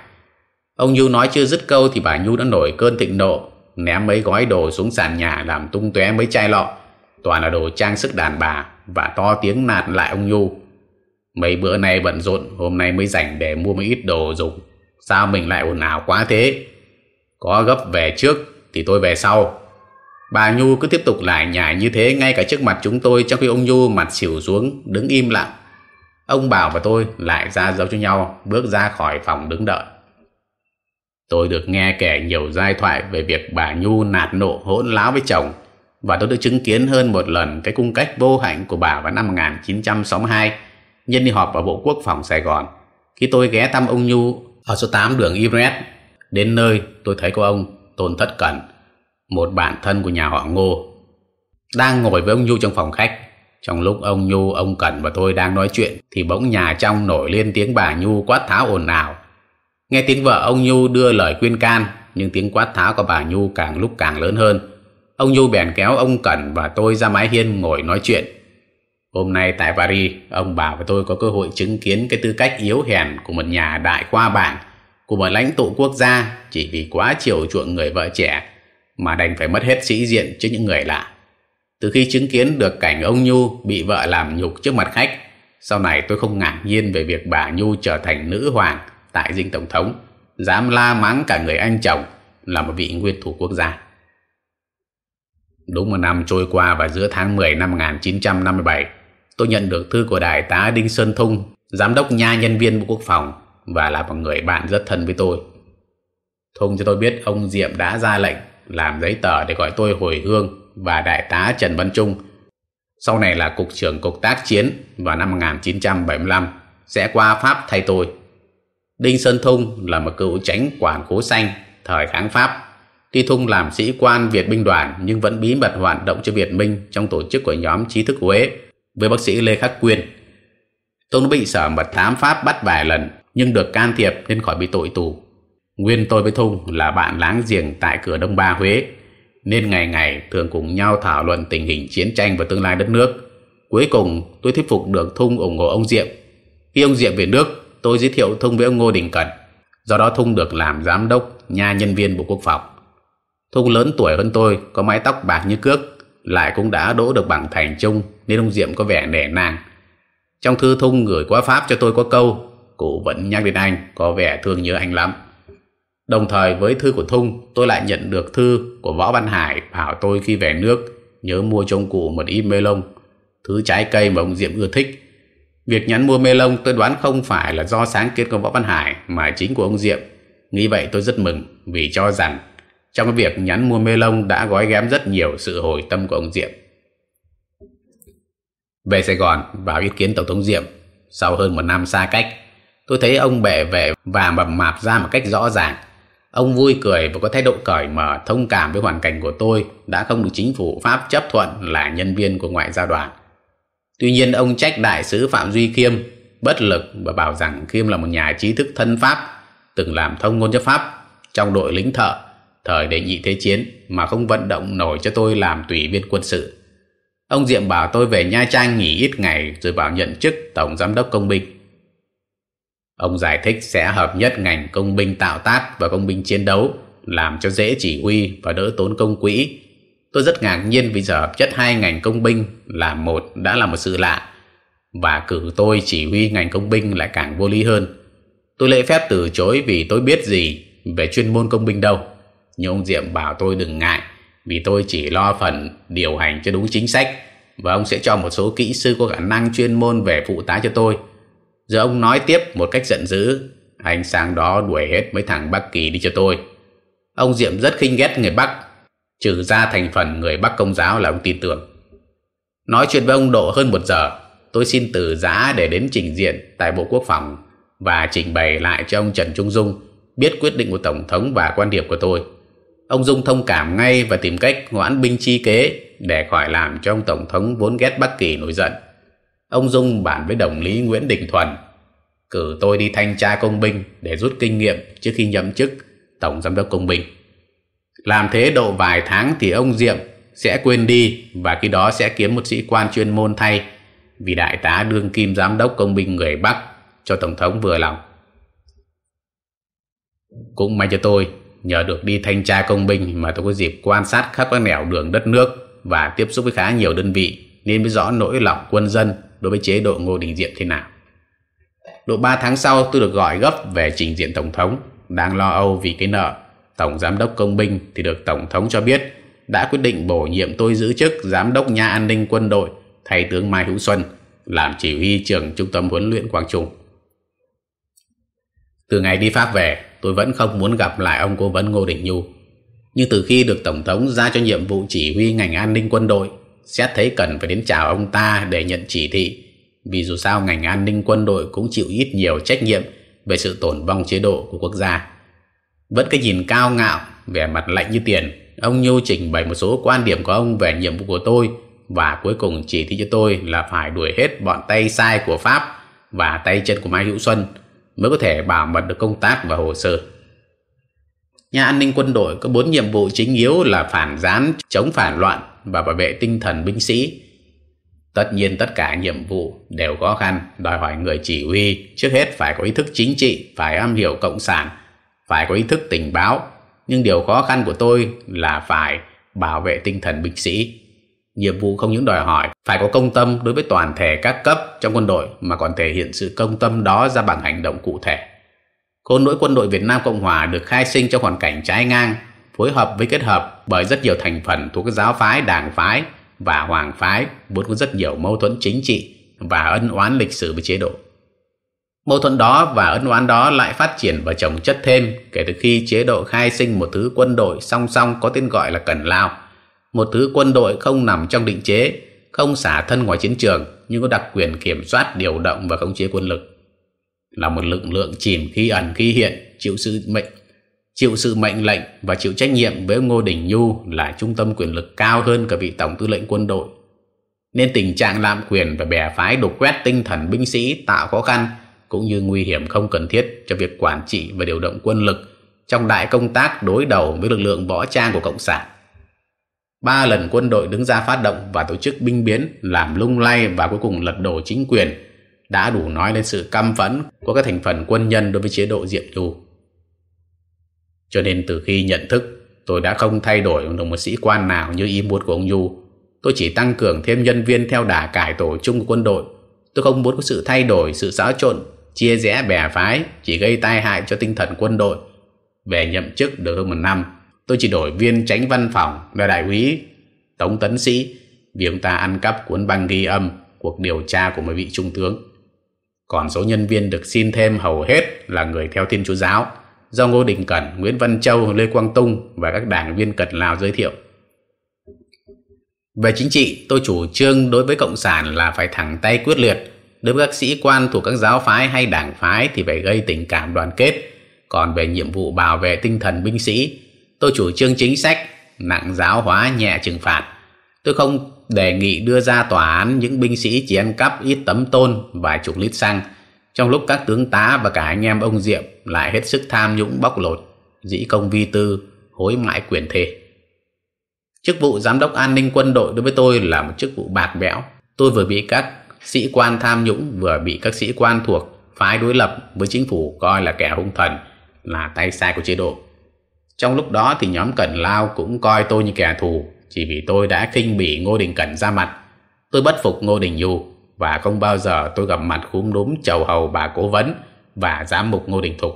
Ông Nhu nói chưa dứt câu Thì bà Nhu đã nổi cơn thịnh nộ Ném mấy gói đồ xuống sàn nhà Làm tung tóe mấy chai lọ Toàn là đồ trang sức đàn bà Và to tiếng nạt lại ông Nhu Mấy bữa nay bận rộn Hôm nay mới dành để mua mấy ít đồ dùng Sao mình lại ồn ào quá thế Có gấp về trước thì tôi về sau Bà Nhu cứ tiếp tục lại nhải như thế ngay cả trước mặt chúng tôi trong khi ông Nhu mặt xỉu xuống đứng im lặng Ông Bảo và tôi lại ra dấu cho nhau, bước ra khỏi phòng đứng đợi. Tôi được nghe kể nhiều giai thoại về việc bà Nhu nạt nộ hỗn láo với chồng và tôi được chứng kiến hơn một lần cái cung cách vô hạnh của bà vào năm 1962 nhân đi họp ở Bộ Quốc phòng Sài Gòn. Khi tôi ghé thăm ông Nhu ở số 8 đường Ivret, đến nơi tôi thấy có ông Tôn Thất Cẩn, một bản thân của nhà họ Ngô, đang ngồi với ông Nhu trong phòng khách. Trong lúc ông Nhu, ông Cẩn và tôi đang nói chuyện thì bỗng nhà trong nổi lên tiếng bà Nhu quát tháo ồn ào. Nghe tiếng vợ ông Nhu đưa lời khuyên can, nhưng tiếng quát tháo của bà Nhu càng lúc càng lớn hơn. Ông Nhu bèn kéo ông Cẩn và tôi ra mái hiên ngồi nói chuyện. Hôm nay tại Paris, ông bà và tôi có cơ hội chứng kiến cái tư cách yếu hèn của một nhà đại khoa bảng, của một lãnh tụ quốc gia chỉ vì quá chiều chuộng người vợ trẻ mà đành phải mất hết sĩ diện trước những người lạ. Từ khi chứng kiến được cảnh ông Nhu bị vợ làm nhục trước mặt khách, sau này tôi không ngạc nhiên về việc bà Nhu trở thành nữ hoàng tại dinh tổng thống, dám la mắng cả người anh chồng là một vị nguyên thủ quốc gia. Đúng một năm trôi qua và giữa tháng 10 năm 1957, tôi nhận được thư của đại tá Đinh Sơn Thung, giám đốc nha nhân viên Bộ Quốc phòng và là một người bạn rất thân với tôi. Thông cho tôi biết ông Diệm đã ra lệnh làm giấy tờ để gọi tôi hồi hương và đại tá Trần Văn Trung, sau này là cục trưởng cục tác chiến vào năm 1975, sẽ qua Pháp thay tôi. Đinh Sơn Thung là một cựu tránh quản cố xanh thời kháng Pháp. Tuy Thung làm sĩ quan Việt binh đoàn nhưng vẫn bí mật hoạt động cho Việt Minh trong tổ chức của nhóm trí thức Huế với bác sĩ Lê Khắc Quyên. Tôi bị sở mật thám Pháp bắt vài lần nhưng được can thiệp nên khỏi bị tội tù. Nguyên tôi với Thung là bạn láng giềng tại cửa Đông Ba Huế nên ngày ngày thường cùng nhau thảo luận tình hình chiến tranh và tương lai đất nước. Cuối cùng tôi thuyết phục được Thung ủng hộ ông Diệm. Khi ông Diệm về nước, tôi giới thiệu Thung với ông Ngô Đình Cẩn. Do đó Thung được làm giám đốc nha nhân viên Bộ Quốc phòng. Thung lớn tuổi hơn tôi, có mái tóc bạc như cước, lại cũng đã đỗ được bằng thành trung nên ông Diệm có vẻ nể nang. Trong thư Thung gửi qua Pháp cho tôi có câu, cụ vẫn nhắc đến anh, có vẻ thương nhớ anh lắm. Đồng thời với thư của Thung, tôi lại nhận được thư của Võ Văn Hải bảo tôi khi về nước nhớ mua trong cụ một ít mê lông, thứ trái cây mà ông Diệm ưa thích. Việc nhắn mua mê lông tôi đoán không phải là do sáng kiến của Võ Văn Hải mà chính của ông Diệm. Nghĩ vậy tôi rất mừng vì cho rằng trong cái việc nhắn mua mê lông đã gói ghém rất nhiều sự hồi tâm của ông Diệm. Về Sài Gòn vào ý kiến Tổng thống Diệm sau hơn một năm xa cách tôi thấy ông bẻ vẻ và mập mạp ra một cách rõ ràng Ông vui cười và có thái độ cởi mở, thông cảm với hoàn cảnh của tôi đã không được chính phủ, Pháp chấp thuận là nhân viên của ngoại giao đoàn. Tuy nhiên, ông trách đại sứ Phạm Duy Khiêm bất lực và bảo rằng Khiêm là một nhà trí thức thân Pháp, từng làm thông ngôn cho Pháp trong đội lính thợ, thời đề nhị thế chiến mà không vận động nổi cho tôi làm tùy viên quân sự. Ông Diệm bảo tôi về Nha Trang nghỉ ít ngày rồi bảo nhận chức Tổng Giám đốc Công binh. Ông giải thích sẽ hợp nhất ngành công binh tạo tác và công binh chiến đấu, làm cho dễ chỉ huy và đỡ tốn công quỹ. Tôi rất ngạc nhiên vì giờ hợp chất hai ngành công binh là một đã là một sự lạ, và cử tôi chỉ huy ngành công binh lại càng vô lý hơn. Tôi lễ phép từ chối vì tôi biết gì về chuyên môn công binh đâu. Nhưng ông Diệm bảo tôi đừng ngại vì tôi chỉ lo phần điều hành cho đúng chính sách và ông sẽ cho một số kỹ sư có khả năng chuyên môn về phụ tá cho tôi. Giờ ông nói tiếp một cách giận dữ. Anh sang đó đuổi hết mấy thằng Bắc Kỳ đi cho tôi. Ông Diệm rất khinh ghét người Bắc. Trừ ra thành phần người Bắc công giáo là ông tin tưởng. Nói chuyện với ông Độ hơn một giờ. Tôi xin từ giá để đến trình diện tại Bộ Quốc phòng và trình bày lại cho ông Trần Trung Dung biết quyết định của Tổng thống và quan điểm của tôi. Ông Dung thông cảm ngay và tìm cách hoãn binh chi kế để khỏi làm cho ông Tổng thống vốn ghét Bắc Kỳ nổi giận. Ông Dung bàn với đồng lý Nguyễn Đình Thuần cử tôi đi thanh tra công binh để rút kinh nghiệm trước khi nhậm chức Tổng Giám đốc Công binh. Làm thế độ vài tháng thì ông Diệm sẽ quên đi và khi đó sẽ kiếm một sĩ quan chuyên môn thay vì đại tá đương kim giám đốc công binh người Bắc cho Tổng thống vừa lòng. Cũng may cho tôi, nhờ được đi thanh tra công binh mà tôi có dịp quan sát khắp các nẻo đường đất nước và tiếp xúc với khá nhiều đơn vị nên mới rõ nỗi lòng quân dân đối với chế độ Ngô Đình Diệm thế nào. Độ 3 tháng sau tôi được gọi gấp về trình diện Tổng thống, đang lo âu vì cái nợ. Tổng Giám đốc Công binh thì được Tổng thống cho biết đã quyết định bổ nhiệm tôi giữ chức Giám đốc nhà an ninh quân đội thay tướng Mai Hữu Xuân làm chỉ huy trưởng trung tâm huấn luyện Quang Trung. Từ ngày đi Pháp về, tôi vẫn không muốn gặp lại ông cố vấn Ngô Đình Nhu. Nhưng từ khi được Tổng thống ra cho nhiệm vụ chỉ huy ngành an ninh quân đội, xét thấy cần phải đến chào ông ta để nhận chỉ thị vì dù sao ngành an ninh quân đội cũng chịu ít nhiều trách nhiệm về sự tổn vong chế độ của quốc gia. Vẫn cái nhìn cao ngạo, vẻ mặt lạnh như tiền, ông Nhu trình bày một số quan điểm của ông về nhiệm vụ của tôi và cuối cùng chỉ thị cho tôi là phải đuổi hết bọn tay sai của Pháp và tay chân của Mai Hữu Xuân mới có thể bảo mật được công tác và hồ sơ. Nhà an ninh quân đội có bốn nhiệm vụ chính yếu là phản gián, chống phản loạn và bảo vệ tinh thần binh sĩ. Tất nhiên tất cả nhiệm vụ đều khó khăn, đòi hỏi người chỉ huy trước hết phải có ý thức chính trị, phải am hiểu cộng sản, phải có ý thức tình báo. Nhưng điều khó khăn của tôi là phải bảo vệ tinh thần binh sĩ. Nhiệm vụ không những đòi hỏi phải có công tâm đối với toàn thể các cấp trong quân đội mà còn thể hiện sự công tâm đó ra bằng hành động cụ thể. Khối nỗi quân đội Việt Nam Cộng Hòa được khai sinh trong hoàn cảnh trái ngang, phối hợp với kết hợp bởi rất nhiều thành phần thuộc giáo phái, đảng phái và hoàng phái vốn có rất nhiều mâu thuẫn chính trị và ân oán lịch sử với chế độ. Mâu thuẫn đó và ân oán đó lại phát triển và chồng chất thêm kể từ khi chế độ khai sinh một thứ quân đội song song có tên gọi là Cần Lao, một thứ quân đội không nằm trong định chế, không xả thân ngoài chiến trường nhưng có đặc quyền kiểm soát, điều động và khống chế quân lực là một lực lượng chìm khi ẩn khi hiện, chịu sự mệnh, chịu sự mệnh lệnh và chịu trách nhiệm với Ngô Đình Nhu là trung tâm quyền lực cao hơn cả vị tổng tư lệnh quân đội nên tình trạng lạm quyền và bè phái đục quét tinh thần binh sĩ tạo khó khăn cũng như nguy hiểm không cần thiết cho việc quản trị và điều động quân lực trong đại công tác đối đầu với lực lượng võ trang của Cộng sản. Ba lần quân đội đứng ra phát động và tổ chức binh biến, làm lung lay và cuối cùng lật đổ chính quyền đã đủ nói lên sự căm phẫn của các thành phần quân nhân đối với chế độ Diệm Nhu. Cho nên từ khi nhận thức, tôi đã không thay đổi được một sĩ quan nào như ý muốn của ông du. Tôi chỉ tăng cường thêm nhân viên theo đà cải tổ chung của quân đội. Tôi không muốn có sự thay đổi, sự xáo trộn, chia rẽ bè phái, chỉ gây tai hại cho tinh thần quân đội. Về nhậm chức được hơn một năm, tôi chỉ đổi viên tránh văn phòng là đại úy Tống Tấn Sĩ vì ông ta ăn cắp cuốn băng ghi âm cuộc điều tra của một vị trung tướng. Còn số nhân viên được xin thêm hầu hết là người theo Thiên Chúa Giáo, do Ngô Đình Cẩn, Nguyễn Văn Châu, Lê Quang Tung và các đảng viên Cật Lào giới thiệu. Về chính trị, tôi chủ trương đối với Cộng sản là phải thẳng tay quyết liệt. Đối với các sĩ quan thuộc các giáo phái hay đảng phái thì phải gây tình cảm đoàn kết. Còn về nhiệm vụ bảo vệ tinh thần binh sĩ, tôi chủ trương chính sách nặng giáo hóa nhẹ trừng phạt. Tôi không đề nghị đưa ra tòa án những binh sĩ chỉ ăn cắp ít tấm tôn và chục lít xăng, trong lúc các tướng tá và cả anh em ông Diệm lại hết sức tham nhũng bóc lột, dĩ công vi tư, hối mãi quyền thề. Chức vụ giám đốc an ninh quân đội đối với tôi là một chức vụ bạc bẽo. Tôi vừa bị các sĩ quan tham nhũng vừa bị các sĩ quan thuộc phái đối lập với chính phủ coi là kẻ hung thần, là tay sai của chế độ. Trong lúc đó thì nhóm Cẩn Lao cũng coi tôi như kẻ thù chỉ vì tôi đã khinh bỉ Ngô Đình Cẩn ra mặt. Tôi bất phục Ngô Đình Nhu và không bao giờ tôi gặp mặt khúm núm chầu hầu bà cố vấn và giám mục Ngô Đình Thục.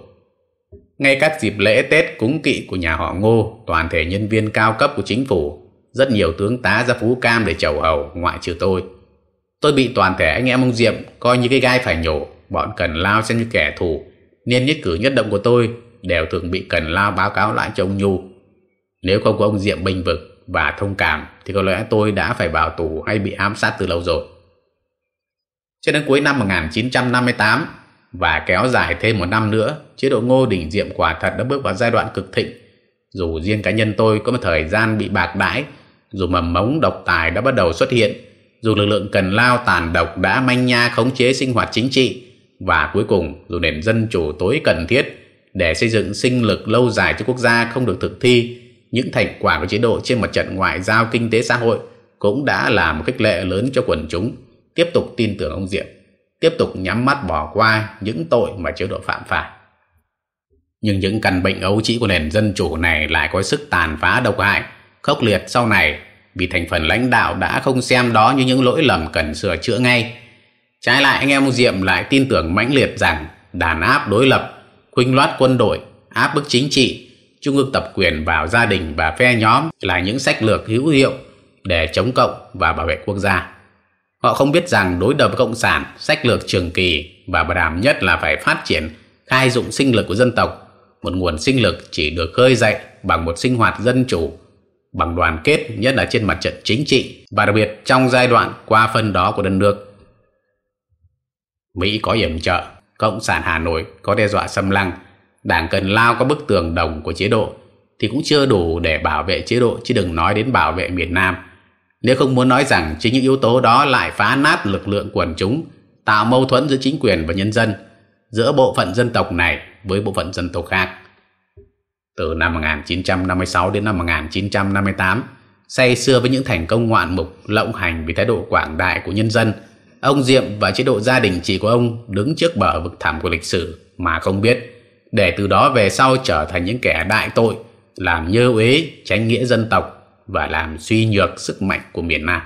Ngay các dịp lễ Tết cúng kỵ của nhà họ Ngô, toàn thể nhân viên cao cấp của chính phủ, rất nhiều tướng tá ra phú cam để chầu hầu ngoại trừ tôi. Tôi bị toàn thể anh em ông Diệm coi như cái gai phải nhổ, bọn Cần Lao xem như kẻ thù, nên nhất cử nhất động của tôi đều thường bị Cần Lao báo cáo lại cho ông Nhu. Nếu không có ông Diệm bình vực, và thông cảm thì có lẽ tôi đã phải vào tù hay bị ám sát từ lâu rồi. Cho đến cuối năm 1958 và kéo dài thêm một năm nữa, chế độ Ngô Đình Diệm quả thật đã bước vào giai đoạn cực thịnh. Dù riêng cá nhân tôi có một thời gian bị bạc đãi, dù mầm mống độc tài đã bắt đầu xuất hiện, dù lực lượng cần lao tàn độc đã manh nha khống chế sinh hoạt chính trị, và cuối cùng dù nền dân chủ tối cần thiết để xây dựng sinh lực lâu dài cho quốc gia không được thực thi những thành quả của chế độ trên mặt trận ngoại giao kinh tế xã hội cũng đã là một khích lệ lớn cho quần chúng tiếp tục tin tưởng ông Diệm, tiếp tục nhắm mắt bỏ qua những tội mà chế độ phạm phải. Nhưng những căn bệnh ấu trĩ của nền dân chủ này lại có sức tàn phá độc hại, khốc liệt sau này vì thành phần lãnh đạo đã không xem đó như những lỗi lầm cần sửa chữa ngay. Trái lại anh em ông Diệm lại tin tưởng mãnh liệt rằng đàn áp đối lập, khuynh loát quân đội, áp bức chính trị trung ương tập quyền vào gia đình và phe nhóm là những sách lược hữu hiệu để chống cộng và bảo vệ quốc gia. Họ không biết rằng đối đầu với Cộng sản, sách lược trường kỳ và bảo đảm nhất là phải phát triển khai dụng sinh lực của dân tộc. Một nguồn sinh lực chỉ được khơi dậy bằng một sinh hoạt dân chủ, bằng đoàn kết nhất là trên mặt trận chính trị và đặc biệt trong giai đoạn qua phân đó của đất nước. Mỹ có yểm trợ, Cộng sản Hà Nội có đe dọa xâm lăng, đảng cần lao qua bức tường đồng của chế độ thì cũng chưa đủ để bảo vệ chế độ chứ đừng nói đến bảo vệ miền Nam. Nếu không muốn nói rằng chính những yếu tố đó lại phá nát lực lượng quần chúng, tạo mâu thuẫn giữa chính quyền và nhân dân, giữa bộ phận dân tộc này với bộ phận dân tộc khác. Từ năm 1956 đến năm 1958, say xưa với những thành công ngoạn mục lộng hành vì thái độ quảng đại của nhân dân, ông Diệm và chế độ gia đình chỉ của ông đứng trước bờ vực thẳm của lịch sử mà không biết, để từ đó về sau trở thành những kẻ đại tội, làm nhơ uế tránh nghĩa dân tộc và làm suy nhược sức mạnh của miền Nam.